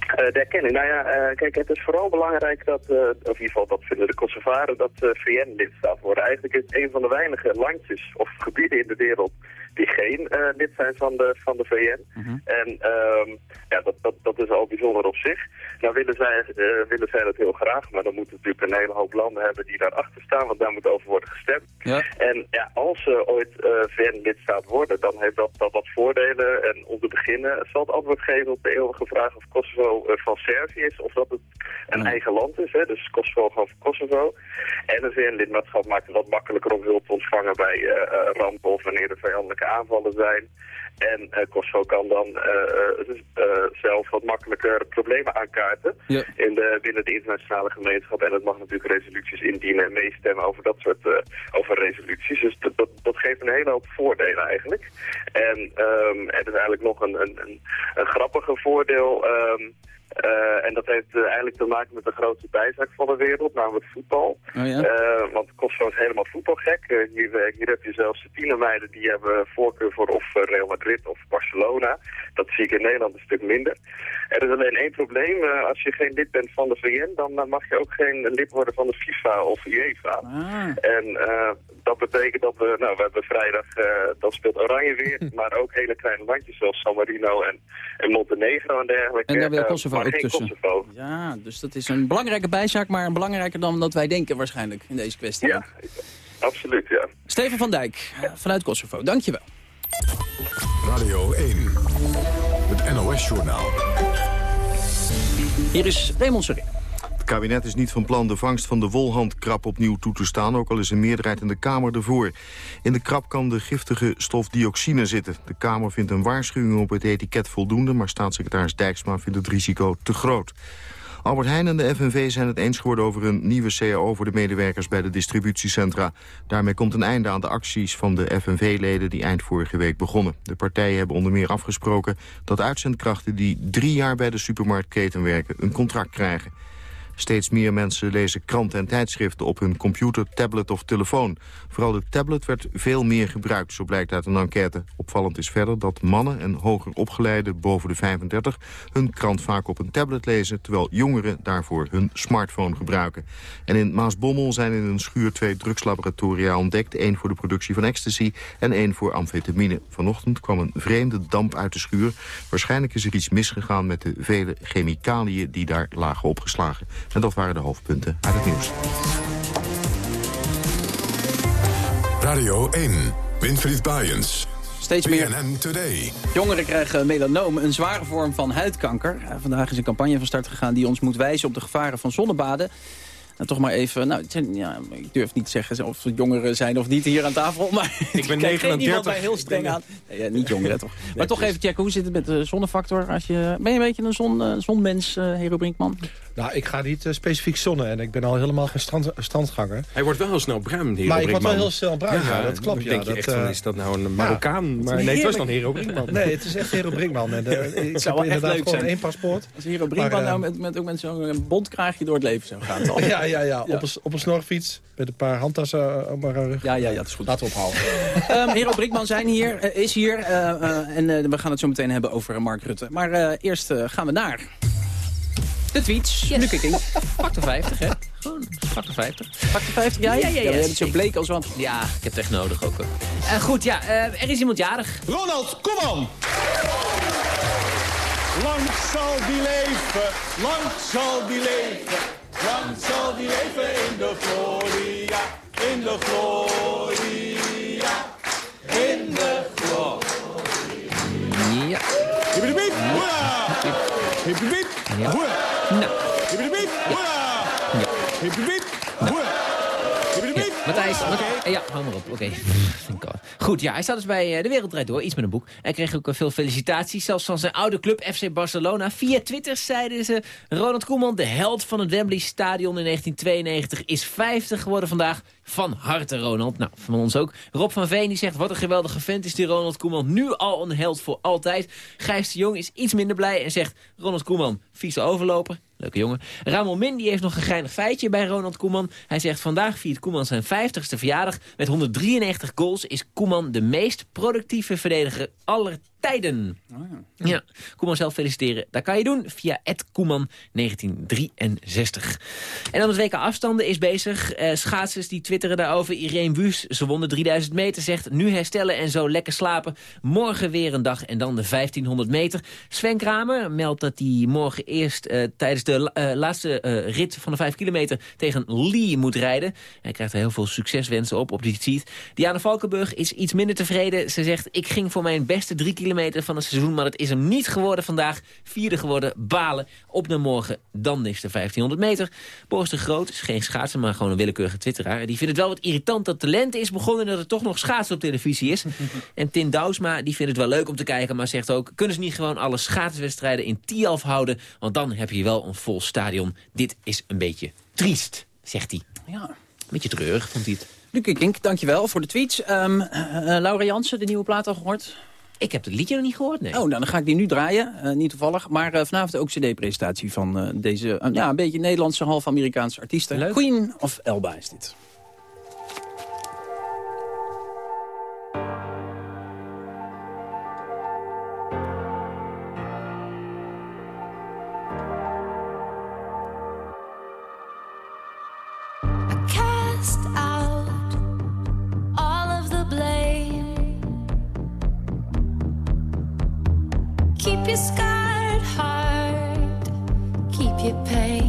Speaker 30: Eh, de erkenning. Nou ja, eh, kijk, het is vooral belangrijk dat, of in ieder geval dat vinden de Kosovaren, dat VN-lidstaat worden. Eigenlijk is het een van de weinige landjes of gebieden in de wereld die geen eh, lid zijn van de, van de VN. En ehm, ja, dat, dat, dat is al bijzonder op zich. Nou willen zij, eh, willen zij dat heel graag, maar dan moeten natuurlijk een hele hoop landen hebben die daarachter staan, want daar moet over worden gestemd.
Speaker 12: Ja.
Speaker 30: En ja, als ze ooit eh, VN-lidstaat worden, dan heeft dat, dat wat voordelen. En om te beginnen het zal het antwoord geven op de eeuwige vraag of Kosovo van Servië is, of dat het een eigen land is. Hè? Dus Kosovo gewoon van Kosovo. En een VN-lidmaatschap maakt het wat makkelijker om hulp te ontvangen bij rampen of wanneer er vijandelijke aanvallen zijn. En eh, Kosovo kan dan eh, eh, zelf wat makkelijker problemen aankaarten
Speaker 12: Ja.
Speaker 30: in de, binnen de internationale gemeenschap. En het mag natuurlijk resoluties indienen en meestemmen over dat soort over resoluties. Dus dat, geeft een hele hoop voordelen eigenlijk. En ehm, er is eigenlijk nog een, een, een, een grappiger voordeel. ehm, eh, en dat heeft eh, eigenlijk te maken met de grootste bijzaak van de wereld, namelijk voetbal.
Speaker 12: Oh ja?
Speaker 30: Eh, want Kosovo is helemaal voetbalgek. Hier, hier heb je zelfs de tienermeiden die hebben voorkeur voor of Real Madrid of Barcelona. Dat zie ik in Nederland een stuk minder. Er is alleen één probleem. als je geen lid bent van de VN, dan mag je ook geen lid worden van de FIFA of UEFA. En eh, dat betekent dat we, nou, we hebben vrijdag, dat speelt Oranje weer, maar ook hele kleine landjes zoals San Marino en, en Montenegro en dergelijke.
Speaker 12: En daar wil Kosovo ook
Speaker 30: geen
Speaker 12: tussen.
Speaker 30: Kosovo.
Speaker 12: Ja, dus dat is een belangrijke bijzaak, maar belangrijker dan dat wij denken waarschijnlijk in deze kwestie.
Speaker 30: Ja, absoluut, ja.
Speaker 12: Steven van Dijk, eh, vanuit Kosovo, dankjewel.
Speaker 11: Radio 1, het NOS-journaal.
Speaker 12: Hier is Raymond Seré.
Speaker 1: Kabinet is niet van plan de vangst van de wolhandkrab opnieuw toe te staan... ook al is een meerderheid in de Kamer ervoor. In de krab kan de giftige stof dioxine zitten. De Kamer vindt een waarschuwing op het etiket voldoende... maar staatssecretaris Dijksma vindt het risico te groot. Albert Heijn en de FNV zijn het eens geworden over een nieuwe CAO voor de medewerkers bij de distributiecentra. Daarmee komt een einde aan de acties van de FNV-leden die eind vorige week begonnen. De partijen hebben onder meer afgesproken dat uitzendkrachten die drie jaar bij de supermarktketen werken een contract krijgen. Steeds meer mensen lezen kranten en tijdschriften op hun computer, tablet of telefoon. Vooral de tablet werd veel meer gebruikt, zo blijkt uit een enquête. Opvallend is verder dat mannen en hoger opgeleiden boven de 35 hun krant vaak op een tablet lezen, terwijl jongeren daarvoor hun smartphone gebruiken. En in Maasbommel zijn in een schuur twee drugslaboratoria ontdekt, één voor de productie van ecstasy en één voor amfetamine. Vanochtend kwam een vreemde damp uit de schuur. Waarschijnlijk is er iets misgegaan met de vele chemicaliën die daar lagen opgeslagen. En dat waren de hoofdpunten uit het nieuws.
Speaker 11: Radio 1, Winfried Bajens.
Speaker 12: Steeds meer jongeren krijgen melanoom, een zware vorm van huidkanker. Vandaag is een campagne van start gegaan die ons moet wijzen op de gevaren van zonnebaden. Nou, toch maar even, nou, ja, ik durf niet te zeggen of het jongeren zijn of niet hier aan tafel. Maar ik
Speaker 22: ben
Speaker 12: kijk geen iemand
Speaker 22: 39.
Speaker 12: mij heel streng aan. Nee, ja, niet jongeren toch. Maar toch even checken, hoe zit het met de zonnefactor? Als je, ben je een beetje een zon, eh, zonmens, eh Hero Brinkman?
Speaker 7: Nou, ik ga niet eh, specifiek zonnen en ik ben al helemaal geen strand, strandganger.
Speaker 22: Hij wordt wel heel snel bruin, Hero
Speaker 7: Maar ik word wel heel snel bruin, ja, dat klopt,
Speaker 22: Dan
Speaker 7: ja,
Speaker 22: denk je
Speaker 7: dat,
Speaker 22: echt van,
Speaker 7: eh,
Speaker 22: is dat nou een
Speaker 7: ja,
Speaker 22: Marokkaan? maar
Speaker 7: het is
Speaker 22: nee, het was dan. Hero Brinkman.
Speaker 7: Nee, het is echt Hero Brinkman. En, eh, ik
Speaker 12: Het zou
Speaker 7: heb
Speaker 12: wel echt
Speaker 7: inderdaad
Speaker 12: leuk
Speaker 7: gewoon
Speaker 12: zijn.
Speaker 7: één paspoort.
Speaker 12: Als Hero Brinkman
Speaker 7: Maar,
Speaker 12: nou met, met, ook met zo'n bondkraagje door het leven zou gaan, toch?
Speaker 7: Ja, ja, ja. Op, een, op een snorfiets met een paar handtassen op mijn rug.
Speaker 12: Ja, ja, ja, dat is goed.
Speaker 7: Laten we ophouden.
Speaker 12: Ehm Hero Brinkman zijn hier, is hier. en we gaan het zo meteen hebben over Mark Rutte. Maar eh, eerst gaan we naar de tweets. Nu kijk ik.
Speaker 13: Pak de 50, hè? Gewoon, pak de 50.
Speaker 12: Pak de 50 jij?
Speaker 13: Ja, ja, ja.
Speaker 12: jij bent zo bleek als wat.
Speaker 13: Ja, ik heb het echt nodig ook. hoor. Eh, goed, ja, eh, er is iemand jarig.
Speaker 31: Ronald, kom aan! Lang zal die leven, lang zal die leven, lang zal die leven in de gloria, in de gloria, in de gloria.
Speaker 13: Ja.
Speaker 31: Hippiedepiep, hoera! Hippiedepiep, hoera!
Speaker 13: Nou.
Speaker 31: Hippiedepiep, hoera!
Speaker 13: Ja, hou maar op. Oké. Goed, ja, hij staat dus bij eh, De Wereld Draait Door, iets met een boek. Hij kreeg ook eh, veel felicitaties, zelfs van zijn oude club FC Barcelona. Via Twitter zeiden ze, Ronald Koeman, de held van het Wembley Stadion in 1992, is 50 geworden vandaag. Van harte, Ronald. Nou, van ons ook. Rob van Veen die zegt, wat een geweldige vent is die Ronald Koeman. Nu al een held voor altijd. Gijs de Jong is iets minder blij en zegt, Ronald Koeman, vieze overloper. Leuke jongen. Ramon Min die heeft nog een geinig feitje bij Ronald Koeman. Hij zegt vandaag viert Koeman zijn 50ste verjaardag. Met 193 goals is Koeman de meest productieve verdediger aller tijden. Ja, Koeman zelf feliciteren. Dat kan je doen via Koeman 1963. En dan het WK afstanden is bezig. Eh, schaatsers die twitteren daarover. Irene Wüst, ze won de 3000 meter, zegt nu herstellen en zo lekker slapen. Morgen weer een dag en dan de 1500 meter. Sven Kramer meldt dat hij morgen eerst eh, tijdens de eh, laatste rit van de 5 kilometer tegen Lee moet rijden. Hij krijgt er heel veel succeswensen op op die tweet. Diana Valkenburg is iets minder tevreden. Ze zegt, ik ging voor mijn beste 3 kilometer van het seizoen... maar het is hem niet geworden vandaag. Vierde geworden, balen. Op naar morgen, dan is de 1500 meter. Boris de Groot is geen schaatser, maar gewoon een willekeurige twitteraar. Die vindt het wel wat irritant dat talent is begonnen... en dat er toch nog schaatsen op televisie is. en Tin Douwsma die vindt het wel leuk om te kijken... maar zegt ook, kunnen ze niet gewoon alle schaatswedstrijden in Tialf houden... want dan heb je wel een vol stadion. Dit is een beetje triest, zegt hij.
Speaker 12: Ja.
Speaker 13: Beetje treurig, vond hij het.
Speaker 12: Luc Kink, dankjewel voor de tweets. Eh, Laura Jansen, de nieuwe plaat al gehoord?
Speaker 13: Ik heb het liedje nog niet gehoord, nee.
Speaker 12: Oh, nou, dan ga ik die nu draaien. Eh, niet toevallig. Maar eh, vanavond ook cd-presentatie van eh, deze ja, een beetje Nederlandse, half Amerikaanse artiesten.
Speaker 13: Leuk.
Speaker 12: Queen of Elba is dit.
Speaker 32: Your scarred heart, keep your pain.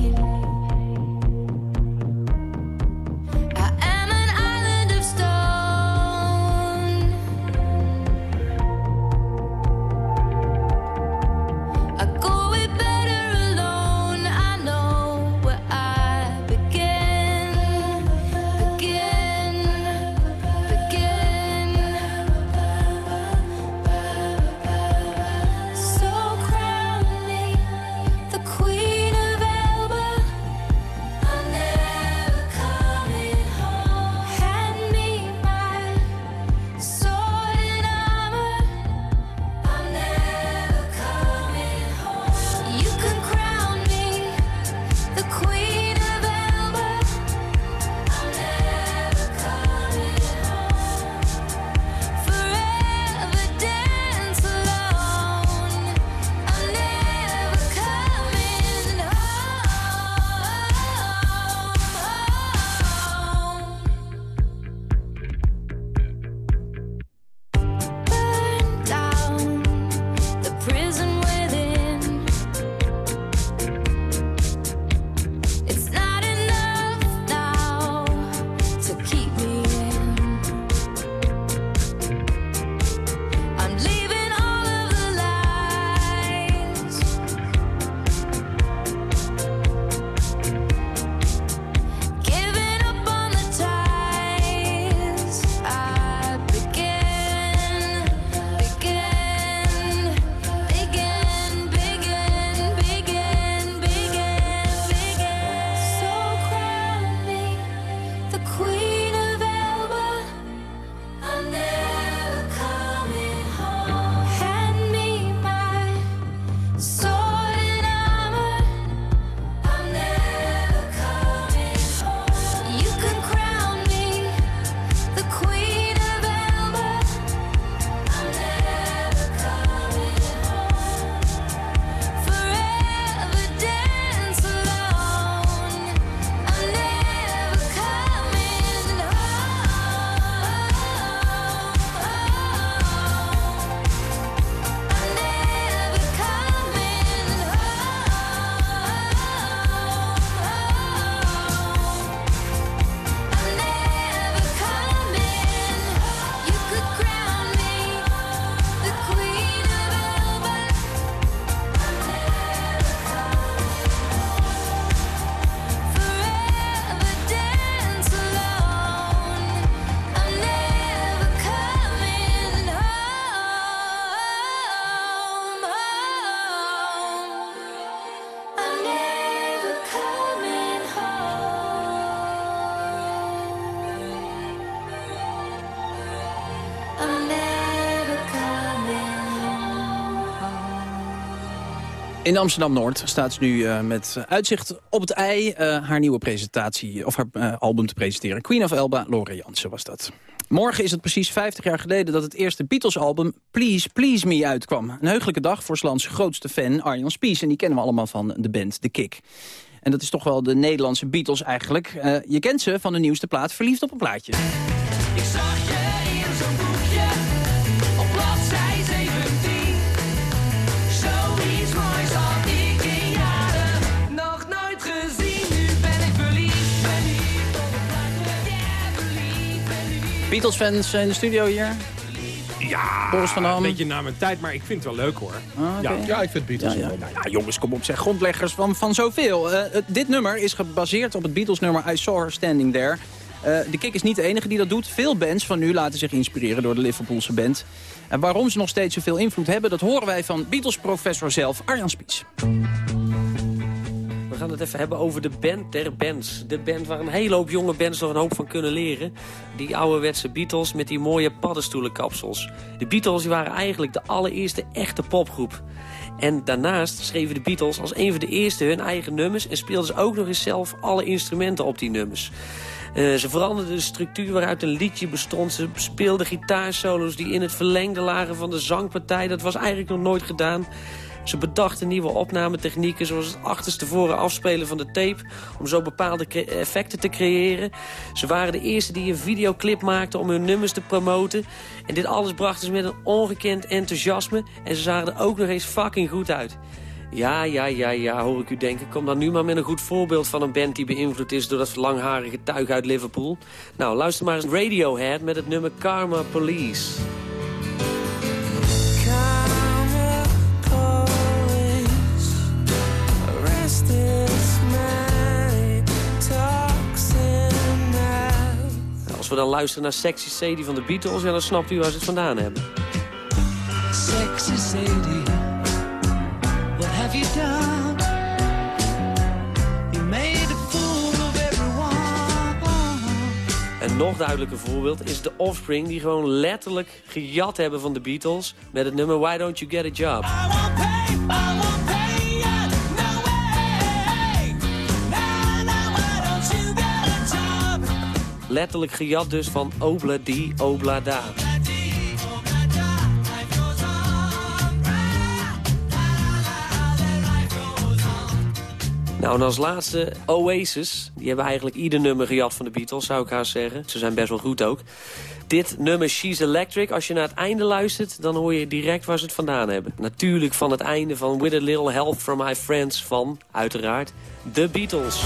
Speaker 32: In
Speaker 12: Amsterdam-Noord staat ze nu eh, met uitzicht op het ei... eh, haar nieuwe presentatie, of haar eh, album te presenteren. Queen of Elba, Lore Jansen was dat. Morgen is het precies 50 jaar geleden dat het eerste Beatles-album Please Please Me uitkwam. Een heugelijke dag voor Slans grootste fan Arjan Spies. En die kennen we allemaal van de band The Kick. En dat is toch wel de Nederlandse Beatles eigenlijk. Eh, je kent ze van de nieuwste plaat Verliefd op een plaatje.
Speaker 27: Ik zag
Speaker 12: Beatles-fans in de studio hier.
Speaker 22: Ja,
Speaker 12: Boris van
Speaker 22: een beetje na mijn tijd, maar ik vind het wel leuk hoor.
Speaker 12: Ah,
Speaker 22: ja.
Speaker 7: Ja, ik vind Beatles
Speaker 12: Ja, ja.
Speaker 7: wel.
Speaker 12: Nou ja, jongens, kom op zeg. Grondleggers van, van zoveel. Eh, dit nummer is gebaseerd op het Beatles-nummer I Saw Her Standing There. Eh, de Kick is niet de enige die dat doet. Veel bands van nu laten zich inspireren door de Liverpoolse band. En waarom ze nog steeds zoveel invloed hebben... dat horen wij van Beatles-professor zelf, Arjan Spies.
Speaker 33: Gaan het even hebben over de band der bands. De band waar een hele hoop jonge bands nog een hoop van kunnen leren. Die ouderwetse Beatles met die mooie paddenstoelenkapsels. De Beatles die waren eigenlijk de allereerste echte popgroep. En daarnaast schreven de Beatles als een van de eerste hun eigen nummers... en speelden ze ook nog eens zelf alle instrumenten op die nummers. Eh, ze veranderden de structuur waaruit een liedje bestond. Ze speelden gitaarsolo's die in het verlengde lagen van de zangpartij. Dat was eigenlijk nog nooit gedaan. Ze bedachten nieuwe opnametechnieken zoals het achterstevoren afspelen van de tape... om zo bepaalde effecten te creëren. Ze waren de eerste die een videoclip maakten om hun nummers te promoten. En dit alles brachten ze met een ongekend enthousiasme... en ze zagen er ook nog eens fucking goed uit. Ja, ja, ja, ja, hoor ik u denken. Kom dan nu maar met een goed voorbeeld van een band die beïnvloed is... door dat langharige tuig uit Liverpool. Nou, luister maar eens Radiohead met het nummer Karma Police. Als we dan luisteren naar Sexy Sadie van de Beatles... ja, dan snapt u waar ze het vandaan hebben.
Speaker 27: Sexy Sadie, what have you done? You made a fool of everyone.
Speaker 33: Een nog duidelijker voorbeeld is de Offspring... die gewoon letterlijk gejat hebben van de Beatles... met het nummer Why Don't You Get A Job. Letterlijk gejat dus van Obla di Obla da. Nou, en als laatste Oasis. Die hebben eigenlijk ieder nummer gejat van de Beatles, zou ik haast zeggen. Ze zijn best wel goed ook. Dit nummer She's Electric, als je naar het einde luistert... dan hoor je direct waar ze het vandaan hebben. Natuurlijk van het einde van With a Little Help from My Friends van, uiteraard, The Beatles.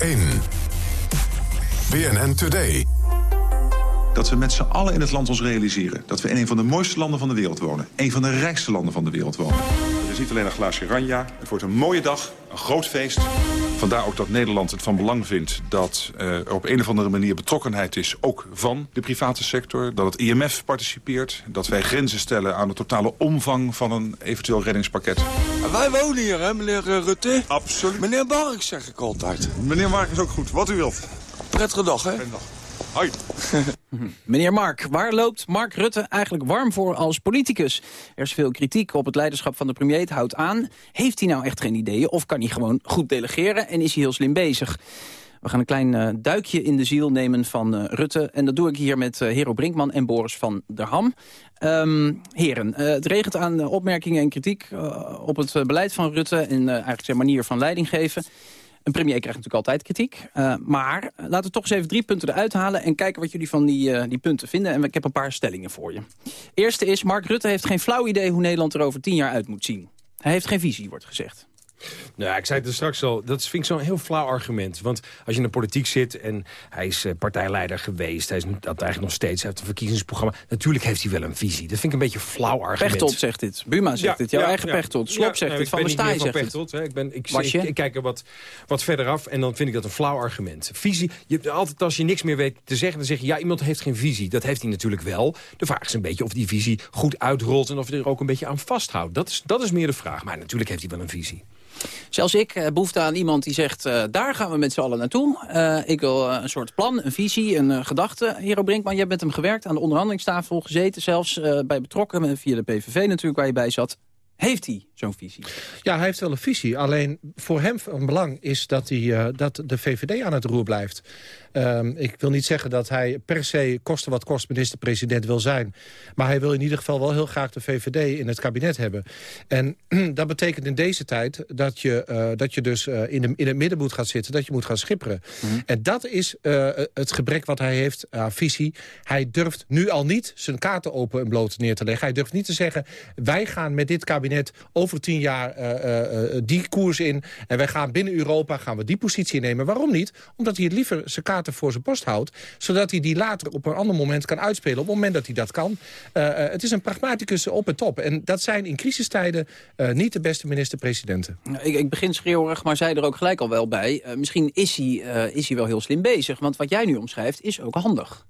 Speaker 11: 1. BNN Today.
Speaker 25: Dat we met z'n allen in het land ons realiseren. Dat we in een van de mooiste landen van de wereld wonen. Een van de rijkste landen van de wereld wonen. Niet alleen een glaasje ranja. Het wordt een mooie dag, een groot feest. Vandaar ook dat Nederland het van belang vindt dat eh, er op een of andere manier betrokkenheid is, ook van de private sector. Dat het IMF participeert. Dat wij grenzen stellen aan de totale omvang van een eventueel reddingspakket.
Speaker 34: Wij wonen hier, hè, meneer eh, Rutte? Absoluut. Meneer Mark, zeg ik altijd.
Speaker 25: Meneer Mark is ook goed, wat u wilt.
Speaker 34: Prettige dag, hè?
Speaker 25: Hoi.
Speaker 12: Meneer Mark, waar loopt Mark Rutte eigenlijk warm voor als politicus? Er is veel kritiek op het leiderschap van de premier. Houdt aan. Heeft hij nou echt geen ideeën? Of kan hij gewoon goed delegeren? En is hij heel slim bezig? We gaan een klein eh, duikje in de ziel nemen van eh, Rutte. En dat doe ik hier met eh, Hero Brinkman en Boris van der Ham. Ehm, heren, het regent aan opmerkingen en kritiek op het beleid van Rutte... en eigenlijk zijn manier van leiding geven. Een premier krijgt natuurlijk altijd kritiek. Eh, maar laten we toch eens even drie punten eruit halen... en kijken wat jullie van die, eh, die punten vinden. En ik heb een paar stellingen voor je. Eerste is, Mark Rutte heeft geen flauw idee... hoe Nederland er over tien jaar uit moet zien. Hij heeft geen visie, wordt gezegd.
Speaker 22: Nou, ik zei het er straks al, dat vind ik zo'n heel flauw argument. Want als je in de politiek zit en hij is eh, partijleider geweest... hij is dat eigenlijk nog steeds, hij heeft een verkiezingsprogramma... natuurlijk heeft hij wel een visie. Dat vind ik een beetje een flauw argument.
Speaker 12: Pechtold zegt dit. Buma zegt dit. Jouw eigen Pechtold. Slop zegt
Speaker 22: nou,
Speaker 12: dit. Van der Staaij zegt.
Speaker 22: Pechtold. Ik, ben, ik,
Speaker 12: Was je?
Speaker 22: ik, ik kijk er wat, wat verder af en dan vind ik dat een flauw argument. Visie, je, hebt altijd als je niks meer weet te zeggen... dan zeg je, ja, iemand heeft geen visie. Dat heeft hij natuurlijk wel. De vraag is een beetje of die visie goed uitrolt... en of hij er ook een beetje aan vasthoudt. Dat is, dat is meer de vraag. Maar natuurlijk heeft hij wel een visie.
Speaker 12: Zelfs ik heb behoefte aan iemand die zegt... eh, daar gaan we met z'n allen naartoe. Eh, ik wil eh, een soort plan, een visie, een eh, gedachte. Hero Brinkman, jij bent hem gewerkt, aan de onderhandelingstafel gezeten... zelfs eh, bij betrokken, eh, via de PVV natuurlijk, waar je bij zat. Heeft hij zo'n visie?
Speaker 7: Ja, hij heeft wel een visie. Alleen voor hem van belang is dat, hij, eh, dat de VVD aan het roer blijft. Ehm, ik wil niet zeggen dat hij per se koste wat kost minister-president wil zijn. Maar hij wil in ieder geval wel heel graag de VVD in het kabinet hebben. En dat betekent in deze tijd dat je, eh, dat je dus eh, in, de, in het midden moet gaan zitten. Dat je moet gaan schipperen. En dat is het gebrek wat hij heeft aan visie. Hij durft nu al niet zijn kaarten open en bloot neer te leggen. Hij durft niet te zeggen, wij gaan met dit kabinet over tien jaar eh, eh, eh, die koers in. En wij gaan binnen Europa gaan we die positie innemen. Waarom niet? Omdat hij het liever zijn kaarten voor zijn post houdt. Zodat hij die later op een ander moment kan uitspelen. Op het moment dat hij dat kan. Het is een pragmaticus op en top. En dat zijn in crisistijden niet de beste minister-presidenten.
Speaker 12: Ik, ik begin schreeuwerig, maar zei er ook gelijk al wel bij. misschien is hij, is hij wel heel slim bezig. Want wat jij nu omschrijft is ook handig.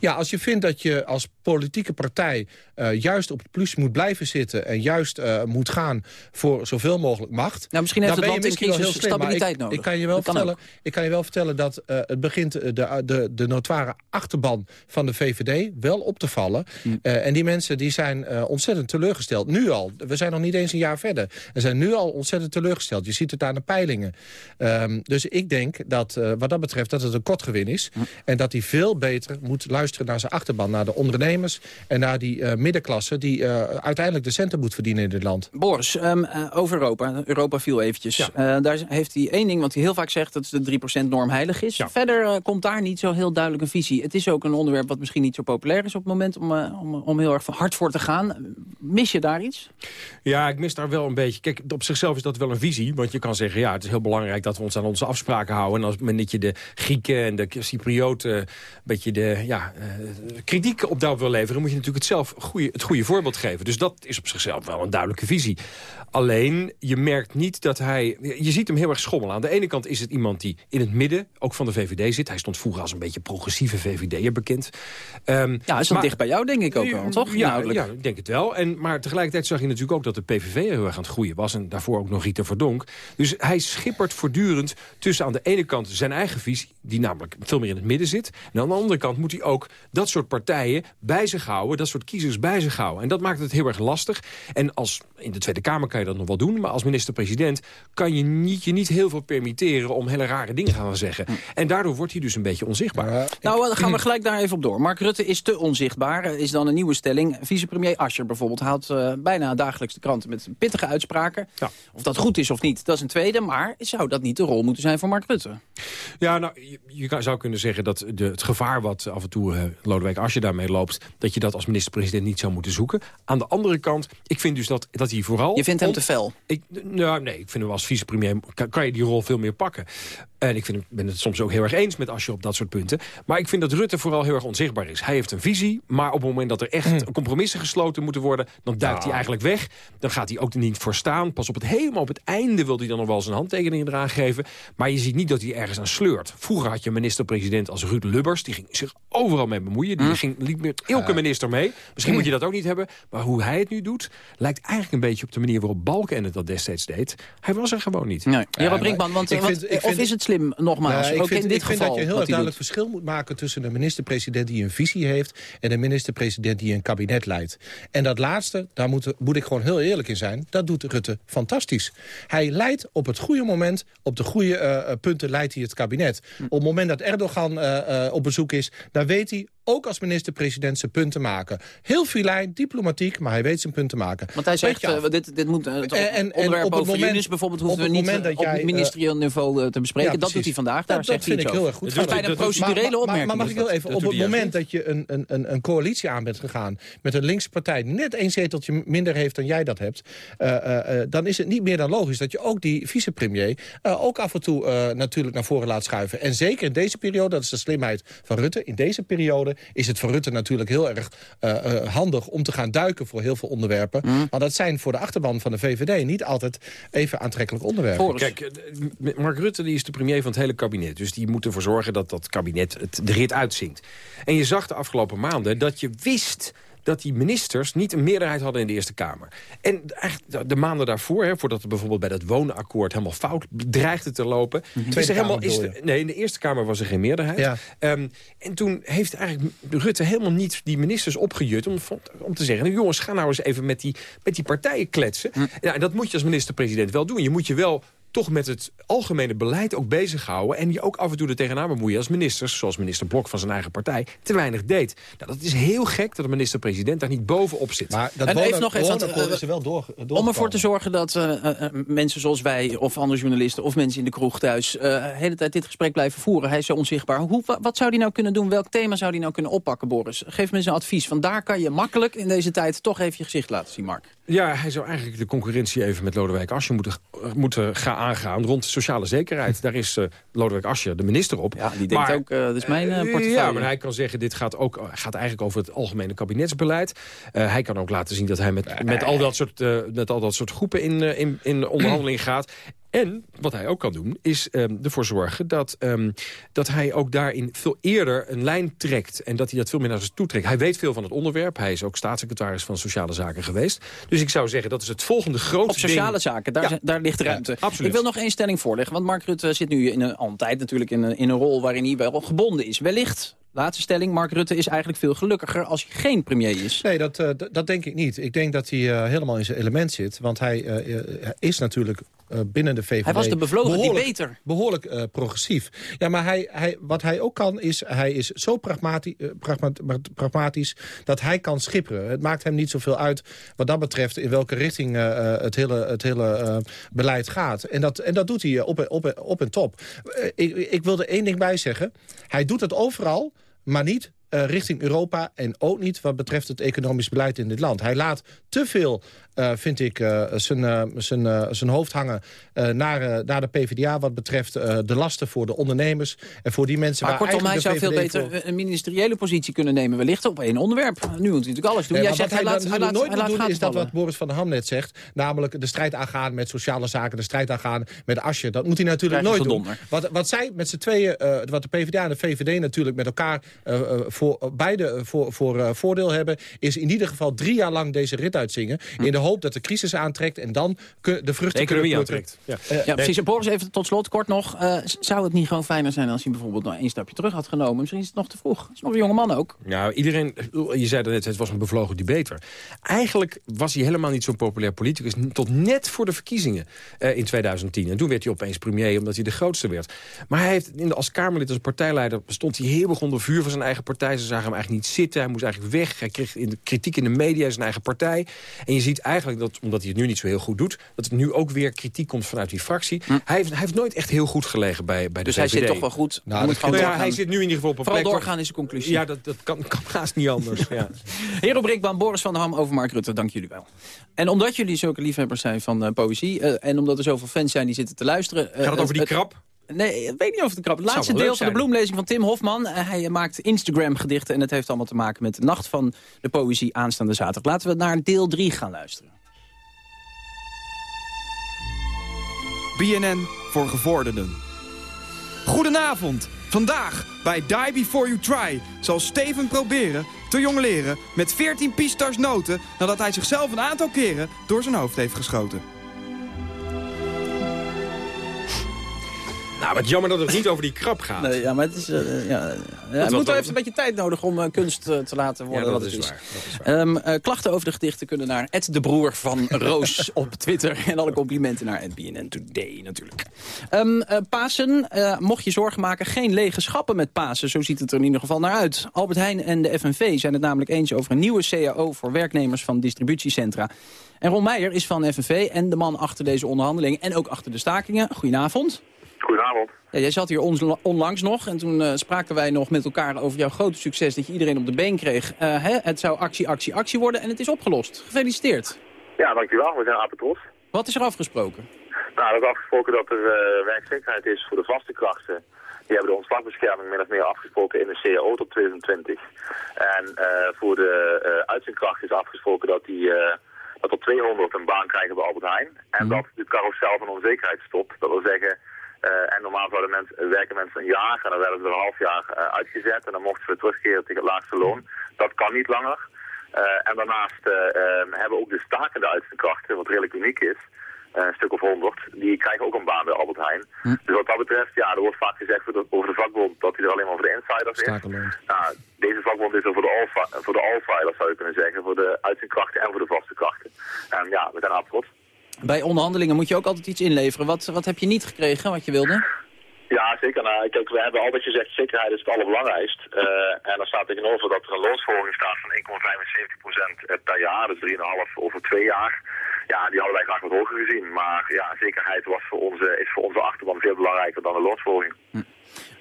Speaker 7: Ja, als je vindt dat je als politieke partij eh, juist op het plus moet blijven zitten... en juist eh, moet gaan voor zoveel mogelijk macht...
Speaker 12: Nou, misschien heeft het land in crisis stabiliteit
Speaker 7: ik,
Speaker 12: nodig.
Speaker 7: Ik kan je wel,
Speaker 12: Dat kan
Speaker 7: vertellen, ik kan je wel vertellen dat eh, het begint de, de, de notoire achterban van de VVD wel op te vallen.
Speaker 12: Hm.
Speaker 7: En die mensen die zijn ontzettend teleurgesteld. Nu al. We zijn nog niet eens een jaar verder. En zijn nu al ontzettend teleurgesteld. Je ziet het aan de peilingen. Ehm, dus ik denk dat wat dat betreft dat het een kort gewin is.
Speaker 12: Hm.
Speaker 7: En dat hij veel beter moet luisteren naar zijn achterban. Naar de ondernemers en naar die eh, middenklasse... die eh, uiteindelijk de centen moet verdienen in dit land.
Speaker 12: Boris, ehm, eh, over Europa. Europa viel eventjes. Eh, daar heeft hij één ding, want hij heel vaak zegt dat de 3%-norm heilig is. Verder komt daar niet zo heel duidelijk een visie. Het is ook een onderwerp wat misschien niet zo populair is op het moment... om, om, om heel erg hard voor te gaan. Mis je daar iets?
Speaker 22: Ja, ik mis daar wel een beetje. Kijk, op zichzelf is dat wel een visie. Want je kan zeggen, ja, het is heel belangrijk dat we ons aan onze afspraken houden. En als men dat je de Grieken en de Cyprioten een beetje de ja, eh, kritiek op daarop wil leveren... moet je natuurlijk het zelf goede, het goede voorbeeld geven. Dus dat is op zichzelf wel een duidelijke visie. Alleen, je merkt niet dat hij... Je ziet hem heel erg schommelen. Aan de ene kant is het iemand die in het midden, ook van de VVD zit. Hij stond vroeger als een beetje progressieve VVD'er bekend. Ehm,
Speaker 12: Ja, is dat dicht bij jou, denk ik ook wel, toch?
Speaker 22: Ja, ja, ik denk het wel. En, maar tegelijkertijd zag je natuurlijk ook dat de PVV heel erg aan het groeien was. En daarvoor ook nog Rita Verdonk. Dus hij schippert voortdurend tussen aan de ene kant zijn eigen visie... die namelijk veel meer in het midden zit. En aan de andere kant moet hij ook dat soort partijen bij zich houden. Dat soort kiezers bij zich houden. En dat maakt het heel erg lastig. En als, in de Tweede Kamer kan je dat nog wel doen. Maar als minister-president kan je niet, je niet heel veel permitteren... om hele rare dingen gaan zeggen. En daardoor wordt hij dus een beetje onzichtbaar.
Speaker 12: Nou, dan gaan we gelijk daar even op door. Mark Rutte is te onzichtbaar, is dan een nieuwe stelling. Vicepremier Ascher bijvoorbeeld haalt eh, bijna dagelijks de kranten met pittige uitspraken. Of dat goed is of niet, dat is een tweede. Maar zou dat niet de rol moeten zijn voor Mark Rutte?
Speaker 22: Ja, nou, je, zou kunnen zeggen dat de, het gevaar wat af en toe eh, Lodewijk Asscher daarmee loopt... dat je dat als minister-president niet zou moeten zoeken. Aan de andere kant, ik vind dus dat, dat hij vooral...
Speaker 12: Je vindt hem te fel?
Speaker 22: Ik, nou, nee, ik vind hem als vicepremier kan, kan je die rol veel meer pakken. En ik vind, ben het soms ook heel erg eens met Asscher op dat soort punten. Maar ik vind dat Rutte vooral heel erg onzichtbaar is. Hij heeft een visie, maar op het moment dat er echt compromissen gesloten moeten worden... dan duikt hij eigenlijk weg. Dan gaat hij ook er niet voor staan. Pas op het helemaal op het einde wil hij dan nog wel zijn handtekeningen eraan geven. Maar je ziet niet dat hij ergens aan sleurt. Vroeger had je minister-president als Ruud Lubbers. Die ging zich overal mee bemoeien. Die ging, liep met elke minister mee. Misschien moet je dat ook niet hebben. Maar hoe hij het nu doet, lijkt eigenlijk een beetje op de manier waarop Balkenende dat destijds deed. Hij was er gewoon niet.
Speaker 12: Nee. Ja, wat Brinkman, want,
Speaker 7: ik vind- ik
Speaker 12: of
Speaker 7: vind-
Speaker 12: is het slim, nogmaals,
Speaker 7: Nou,
Speaker 12: ook
Speaker 7: vind,
Speaker 12: in dit
Speaker 7: ik vind
Speaker 12: geval
Speaker 7: dat je heel erg duidelijk verschil moet maken... tussen een minister-president die een visie heeft... en een minister-president die een kabinet leidt. En dat laatste, daar moet, moet ik gewoon heel eerlijk in zijn... dat doet Rutte fantastisch. Hij leidt op het goede moment, op de goede eh, eh, punten leidt hij het kabinet. Op het moment dat Erdogan eh, eh, op bezoek is... dan weet hij ook als minister-president zijn punten maken. Heel filijn, diplomatiek, maar hij weet zijn punten maken.
Speaker 12: Want hij zegt, eh, dit, dit moet, eh, het
Speaker 7: En- en-
Speaker 12: onderwerp
Speaker 7: op het
Speaker 12: over
Speaker 7: moment-
Speaker 12: Yunis bijvoorbeeld
Speaker 7: op
Speaker 12: hoeven we
Speaker 7: het
Speaker 12: niet eh,
Speaker 7: dat
Speaker 12: op
Speaker 7: jij,
Speaker 12: ministerieel niveau te bespreken.
Speaker 7: Ja,
Speaker 12: dat doet hij vandaag, daar
Speaker 7: dat,
Speaker 12: zegt
Speaker 7: dat vind ik heel erg goed.
Speaker 12: Het is bijna een procedurele
Speaker 7: Maar- maar-
Speaker 12: opmerking.
Speaker 7: Maar, mag ik heel
Speaker 12: dat.
Speaker 7: even,
Speaker 12: Dat
Speaker 7: op het moment dat je een, een, een, een coalitie aan bent gegaan... met een linkse partij die net één zeteltje minder heeft dan jij dat hebt... eh, eh, eh, dan is het niet meer dan logisch dat je ook die vicepremier... eh, ook af en toe eh, natuurlijk naar voren laat schuiven. En zeker in deze periode, dat is de slimheid van Rutte... in deze periode is het voor Rutte natuurlijk heel erg eh, eh, handig... om te gaan duiken voor heel veel onderwerpen.
Speaker 12: Mm.
Speaker 7: Maar dat zijn voor de achterban van de VVD niet altijd even aantrekkelijk onderwerpen.
Speaker 22: Kijk, eh, Mark Rutte die is de premier van het hele kabinet. Dus die moet ervoor zorgen dat dat kabinet het, de rit uitzingt. En je zag de afgelopen maanden dat je wist dat die ministers niet een meerderheid hadden in de Eerste Kamer. En eigenlijk de maanden daarvoor, hè, voordat het bijvoorbeeld bij dat wonenakkoord helemaal fout dreigde te lopen...
Speaker 7: Tweede
Speaker 22: er helemaal, is de- nee, in de Eerste Kamer was er geen meerderheid.
Speaker 7: Ja.
Speaker 22: Ehm, en toen heeft eigenlijk Rutte helemaal niet die ministers opgejut... om, om te zeggen, nou, jongens, ga nou eens even met die, met die partijen kletsen. Ja, en dat moet je als minister-president wel doen. Je moet je wel toch met het algemene beleid ook bezighouden... en je ook af en toe er tegenaan bemoeien als ministers... zoals minister Blok van zijn eigen partij, te weinig deed. Nou, dat is heel gek dat de minister-president daar niet bovenop zit.
Speaker 7: Maar dat
Speaker 12: En
Speaker 7: wonen-
Speaker 12: nog even, want,
Speaker 7: woonakkoord
Speaker 12: eh,
Speaker 7: is er wel door,
Speaker 12: Om ervoor te zorgen dat eh, eh, mensen zoals wij of andere journalisten... of mensen in de kroeg thuis eh, de hele tijd dit gesprek blijven voeren. Hij is zo onzichtbaar. Hoe, wa- wat zou hij nou kunnen doen? Welk thema zou hij nou kunnen oppakken, Boris? Geef me eens een advies. Want daar kan je makkelijk in deze tijd toch even je gezicht laten zien, Mark.
Speaker 22: Ja, hij zou eigenlijk de concurrentie even met Lodewijk Asscher moeten, eh, moeten gaan aangaan... rond sociale zekerheid. Daar is eh, Lodewijk Asscher de minister op.
Speaker 12: Ja, die denkt ook, eh, dit is mijn portefeuille.
Speaker 22: Ja, maar hij kan zeggen, dit gaat, ook, gaat eigenlijk over het algemene kabinetsbeleid. Hij kan ook laten zien dat hij met, met, al, dat soort, met al dat soort groepen in, in, in onderhandeling gaat. En wat hij ook kan doen, is ehm, ervoor zorgen dat, ehm, dat hij ook daarin veel eerder een lijn trekt. En dat hij dat veel meer naar zich toe trekt. Hij weet veel van het onderwerp. Hij is ook staatssecretaris van Sociale Zaken geweest. Dus ik zou zeggen, dat is het volgende grote
Speaker 12: Op sociale
Speaker 22: ding.
Speaker 12: zaken, daar,
Speaker 22: Ja.
Speaker 12: zijn- daar ligt ruimte.
Speaker 22: absoluut.
Speaker 12: Ik wil nog één stelling voorleggen. Want Mark Rutte zit nu in een, al een tijd natuurlijk in een, in een rol waarin hij wel gebonden is. Wellicht, laatste stelling, Mark Rutte is eigenlijk veel gelukkiger als hij geen premier is.
Speaker 7: Nee, dat, eh, dat denk ik niet. Ik denk dat hij eh, helemaal in zijn element zit. Want hij eh, is natuurlijk binnen de VVD...
Speaker 12: Hij was de bevlogen
Speaker 7: behoorlijk,
Speaker 12: debater.
Speaker 7: Behoorlijk eh, progressief. Ja, maar hij, hij, wat hij ook kan, is... hij is zo pragmati eh, pragma- pragmatisch dat hij kan schipperen. Het maakt hem niet zoveel uit wat dat betreft... in welke richting eh, eh, het hele, het hele eh, beleid gaat. En dat, en dat doet hij eh, op, en- op, op en top. Eh, ik, ik wil er één ding bij zeggen. Hij doet het overal, maar niet eh, richting Europa en ook niet wat betreft het economisch beleid in dit land. Hij laat te veel, eh, vind ik, eh, zijn, zijn, zijn hoofd hangen naar, naar de PvdA... wat betreft de lasten voor de ondernemers en voor die mensen...
Speaker 12: Maar
Speaker 7: waar
Speaker 12: kortom, hij zou veel beter een ministeriële positie kunnen nemen. Wellicht op één onderwerp. Nu moet hij natuurlijk alles doen. Jij zegt,
Speaker 7: wat
Speaker 12: hij laat, hij laat,
Speaker 7: nooit
Speaker 12: hij laat
Speaker 7: doen is dat wat Boris van der Ham net zegt. Namelijk de strijd aangaan met sociale zaken, de strijd aangaan met Asje. Dat moet hij natuurlijk nooit doen. Wat, wat zij met z'n tweeën, wat de PvdA en de VVD natuurlijk met elkaar eh, voor, beide eh, voor, voor eh, voordeel hebben... is in ieder geval drie jaar lang deze rit uitzingen. In de hoop dat de crisis aantrekt en dan de vruchten
Speaker 22: De economie
Speaker 7: kunnen
Speaker 22: aantrekt.
Speaker 7: Eh,
Speaker 12: Ja, precies. En Boris, even tot slot, kort nog. Eh, zou het niet gewoon fijner zijn als hij bijvoorbeeld nog één stapje terug had genomen? Misschien is het nog te vroeg. Het is nog een jonge man ook.
Speaker 22: Nou, iedereen, je zei dat net, het was een bevlogen debater. Eigenlijk was hij helemaal niet zo'n populair politicus... tot net voor de verkiezingen eh, in 2010. En toen werd hij opeens premier omdat hij de grootste werd. Maar hij heeft in de, als Kamerlid, als partijleider... stond hij heel erg onder vuur van zijn eigen partij. Ze zagen hem eigenlijk niet zitten. Hij moest eigenlijk weg. Hij kreeg in de kritiek in de media zijn eigen partij. En je ziet eigenlijk dat, omdat hij het nu niet zo heel goed doet... dat er nu ook weer kritiek komt vanuit die fractie. Hij, heeft, hij heeft nooit echt heel goed gelegen bij, bij de
Speaker 12: Dus hij
Speaker 22: VVD.
Speaker 12: zit toch wel goed.
Speaker 22: Nou,
Speaker 12: Hij moet gewoon
Speaker 22: ja, hij zit nu in ieder geval op een
Speaker 12: Vooral
Speaker 22: plek...
Speaker 12: doorgaan is de conclusie.
Speaker 22: Ja, dat, dat kan, kan haast niet anders. ja.
Speaker 12: Hero Brinkman, Boris van der Ham over Mark Rutte, dank jullie wel. En omdat jullie zulke liefhebbers zijn van eh, poëzie... eh, en omdat er zoveel fans zijn die zitten te luisteren... eh,
Speaker 22: Gaat het over die
Speaker 12: het-
Speaker 22: krap?
Speaker 12: Nee, ik weet niet over de krap. Het laatste deel van de bloemlezing van Tim Hofman. Eh, hij maakt Instagram-gedichten en het heeft allemaal te maken met de nacht van de poëzie aanstaande zaterdag. Laten we naar deel 3 gaan luisteren.
Speaker 26: BNN voor gevorderden. Goedenavond. Vandaag bij Die Before You Try zal Steven proberen te jongleren met 14 pistache noten nadat hij zichzelf een aantal keren door zijn hoofd heeft geschoten.
Speaker 22: Nou, wat jammer dat het niet over die krab gaat.
Speaker 12: Nee, ja, maar het is... eh, ja, het moet wel even een beetje tijd nodig om eh, kunst eh, te laten worden
Speaker 22: Ja,
Speaker 12: wat
Speaker 22: dat
Speaker 12: het
Speaker 22: is waar, dat is waar.
Speaker 12: Ehm, eh, klachten over de gedichten kunnen naar Ed de Broer van Roos op Twitter. En alle complimenten naar BNN Today natuurlijk. Ehm, eh, Pasen, mocht je zorgen maken, geen lege schappen met Pasen. Zo ziet het er in ieder geval naar uit. Albert Heijn en de FNV zijn het namelijk eens over een nieuwe CAO... voor werknemers van distributiecentra. En Ron Meijer is van FNV en de man achter deze onderhandeling... en ook achter de stakingen. Goedenavond.
Speaker 35: Goedenavond.
Speaker 12: Ja, jij zat hier onlangs nog en toen eh, spraken wij nog met elkaar over jouw grote succes... dat je iedereen op de been kreeg. Eh, hè? Het zou actie, actie, actie worden en het is opgelost. Gefeliciteerd.
Speaker 35: Ja, dankjewel. We zijn apetrots.
Speaker 12: Wat is er afgesproken?
Speaker 35: Nou, er is afgesproken dat er eh, werkzekerheid is voor de vaste krachten. Die hebben de ontslagbescherming min of meer afgesproken in de CAO tot 2020. En voor de uitzendkrachten is afgesproken dat, die, dat er 200 een baan krijgen bij Albert Heijn. En dat de carousel van onzekerheid stopt. Dat wil zeggen, eh, en normaal zouden mensen, werken mensen een jaar en dan werden ze er een half jaar eh, uitgezet. En dan mochten ze terugkeren tegen het laagste loon. Dat kan niet langer. Eh, en daarnaast eh, eh, hebben ook de stakende uitzendkrachten, wat redelijk uniek is, een stuk of honderd, die krijgen ook een baan bij Albert Heijn. Dus wat dat betreft, ja, er wordt vaak gezegd voor de- over de vakbond dat hij er alleen maar voor de insiders is. Nou, deze vakbond is er voor de, all, voor de zou je kunnen zeggen, voor de uitzendkrachten en voor de vaste krachten. En ja, we zijn absoluut.
Speaker 12: Bij onderhandelingen moet je ook altijd iets inleveren. Wat, wat heb je niet gekregen, wat je wilde?
Speaker 35: Ja, zeker. Nou, kijk, we hebben altijd gezegd, zekerheid is het allerbelangrijkst. Eh, en dan staat tegenover dat er een loonsverhoging staat van 1,75% per jaar, dus 3,5 over twee jaar. Ja, die hadden wij graag wat hoger gezien. Maar ja, zekerheid was voor onze, is voor onze achterban veel belangrijker dan de loonsverhoging.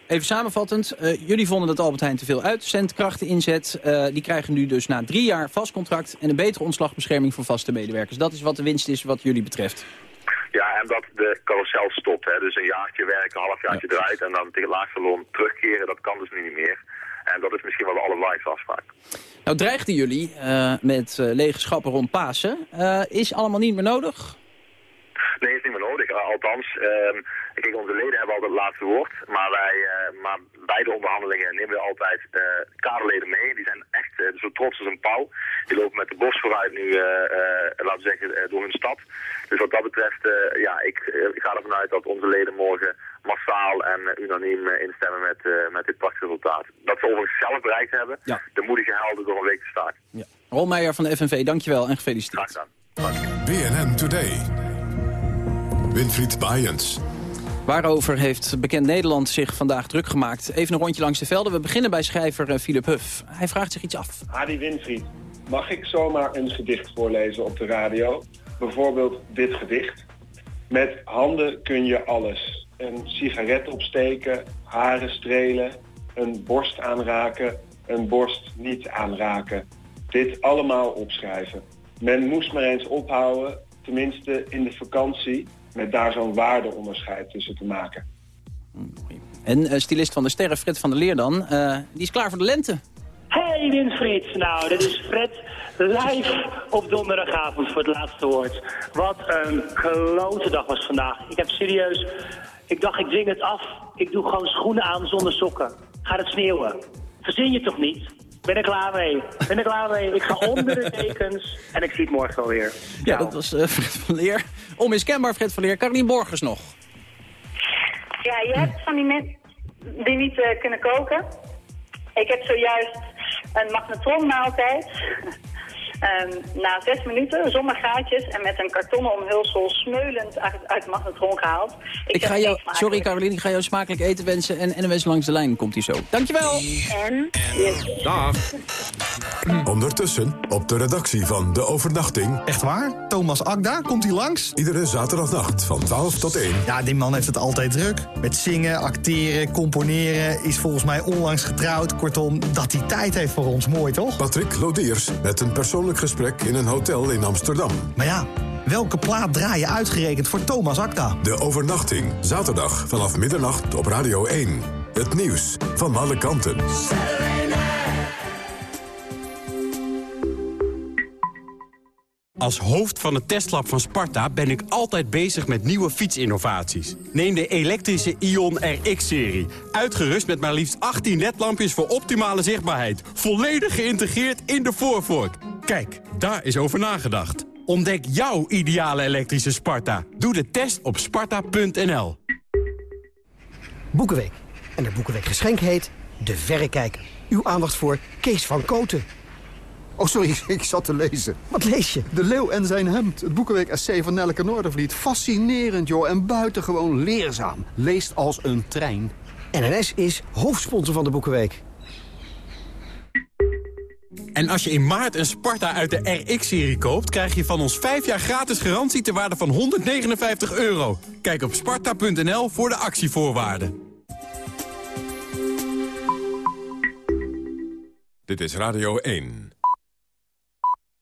Speaker 12: Even samenvattend, eh, jullie vonden dat Albert Heijn te veel uitzendkrachten inzet. Eh, die krijgen nu dus na drie jaar vast contract en een betere ontslagbescherming voor vaste medewerkers. Dat is wat de winst is wat jullie betreft.
Speaker 35: Ja, en dat de carousel stopt. Hè. Dus een jaartje werken, een halfjaartje eruit en dan tegen het laagste loon terugkeren, dat kan dus nu niet meer. En dat is misschien wel de allerbelangrijkste afspraak.
Speaker 12: Nou dreigden jullie eh, met lege schappen rond Pasen. Is allemaal niet meer nodig?
Speaker 35: Nee, is niet meer nodig. Uh, althans, uh, kijk, onze leden hebben altijd het laatste woord. Maar, wij, uh, maar bij de onderhandelingen nemen we altijd uh, kaderleden mee. Die zijn echt zo trots als een pauw. Die lopen met de borst vooruit nu, laten we zeggen, door hun stad. Dus wat dat betreft, ja, ik, ik ga ervan uit dat onze leden morgen massaal en unaniem instemmen met, met dit prachtige resultaat. Dat ze overigens zelf bereikt hebben,
Speaker 12: ja.
Speaker 35: de moedige helden door een week te staken.
Speaker 12: Ja. Ron Meijer van de FNV, dankjewel en gefeliciteerd.
Speaker 35: Graag gedaan.
Speaker 11: BNN Today. Winfried Bajens.
Speaker 12: Waarover heeft Bekend Nederland zich vandaag druk gemaakt? Even een rondje langs de velden. We beginnen bij schrijver Philip Huff. Hij vraagt zich iets af.
Speaker 36: Adi Winfried, mag ik zomaar een gedicht voorlezen op de radio? Bijvoorbeeld dit gedicht. Met handen kun je alles. Een sigaret opsteken, haren strelen, een borst aanraken, een borst niet aanraken. Dit allemaal opschrijven. Men moest maar eens ophouden, tenminste in de vakantie, met daar zo'n waardeonderscheid tussen te maken.
Speaker 12: En uh, stylist van de Sterren, Fred van der Leer dan, uh, die is klaar voor de lente.
Speaker 37: Hey Winfried, nou dit is Fred live op donderdagavond voor het laatste woord. Wat een klote dag was vandaag. Ik heb serieus, ik dacht ik zing het af. Ik doe gewoon schoenen aan zonder sokken. Gaat het sneeuwen? Verzin je toch niet? Ben er klaar mee? Ben er klaar mee? Ik ga onder de dekens en ik zie het morgen wel weer.
Speaker 12: Ja, dat was uh, Fred van Leer. Onmiskenbaar Fred van Leer. Carolien Borgers nog.
Speaker 38: Ja, je hebt van die mensen die niet uh, kunnen koken. Ik heb zojuist een magnetronmaaltijd. Um, na zes minuten, zonder gaatjes en met een kartonnen omhulsel smeulend uit, uit de magnetron gehaald.
Speaker 12: Ik, ik ga jou, sorry Caroline, ik ga jou smakelijk eten wensen en NWS langs de lijn komt hij zo. Dankjewel!
Speaker 38: En?
Speaker 12: Yes.
Speaker 11: Dag! Ondertussen op de redactie van De Overnachting.
Speaker 39: Echt waar? Thomas Akda, komt hij langs?
Speaker 11: Iedere zaterdagnacht van 12 tot 1.
Speaker 39: Ja, die man heeft het altijd druk. Met zingen, acteren, componeren, is volgens mij onlangs getrouwd. Kortom, dat hij tijd heeft voor ons, mooi toch?
Speaker 11: Patrick Lodiers met een persoonlijk gesprek in een hotel in Amsterdam.
Speaker 39: Maar ja, welke plaat draai je uitgerekend voor Thomas Akda?
Speaker 11: De Overnachting, zaterdag vanaf middernacht op Radio 1. Het nieuws van alle kanten.
Speaker 5: Als hoofd van het testlab van Sparta ben ik altijd bezig met nieuwe fietsinnovaties. Neem de elektrische Ion RX-serie. Uitgerust met maar liefst 18 ledlampjes voor optimale zichtbaarheid. Volledig geïntegreerd in de voorvork. Kijk, daar is over nagedacht. Ontdek jouw ideale elektrische Sparta. Doe de test op sparta.nl.
Speaker 40: Boekenweek. En de Boekenweek geschenk heet De Verrekijker. Uw aandacht voor Kees van Koten.
Speaker 41: Oh, sorry, ik zat te lezen.
Speaker 40: Wat lees je?
Speaker 41: De Leeuw en zijn hemd. Het boekenweek essay van Nelleke Noordervliet. Fascinerend, joh. En buitengewoon leerzaam. Leest als een trein.
Speaker 40: NNS is hoofdsponsor van de Boekenweek.
Speaker 5: En als je in maart een Sparta uit de RX-serie koopt... krijg je van ons 5 jaar gratis garantie ter waarde van 159 euro. Kijk op sparta.nl voor de actievoorwaarden.
Speaker 11: Dit is Radio 1.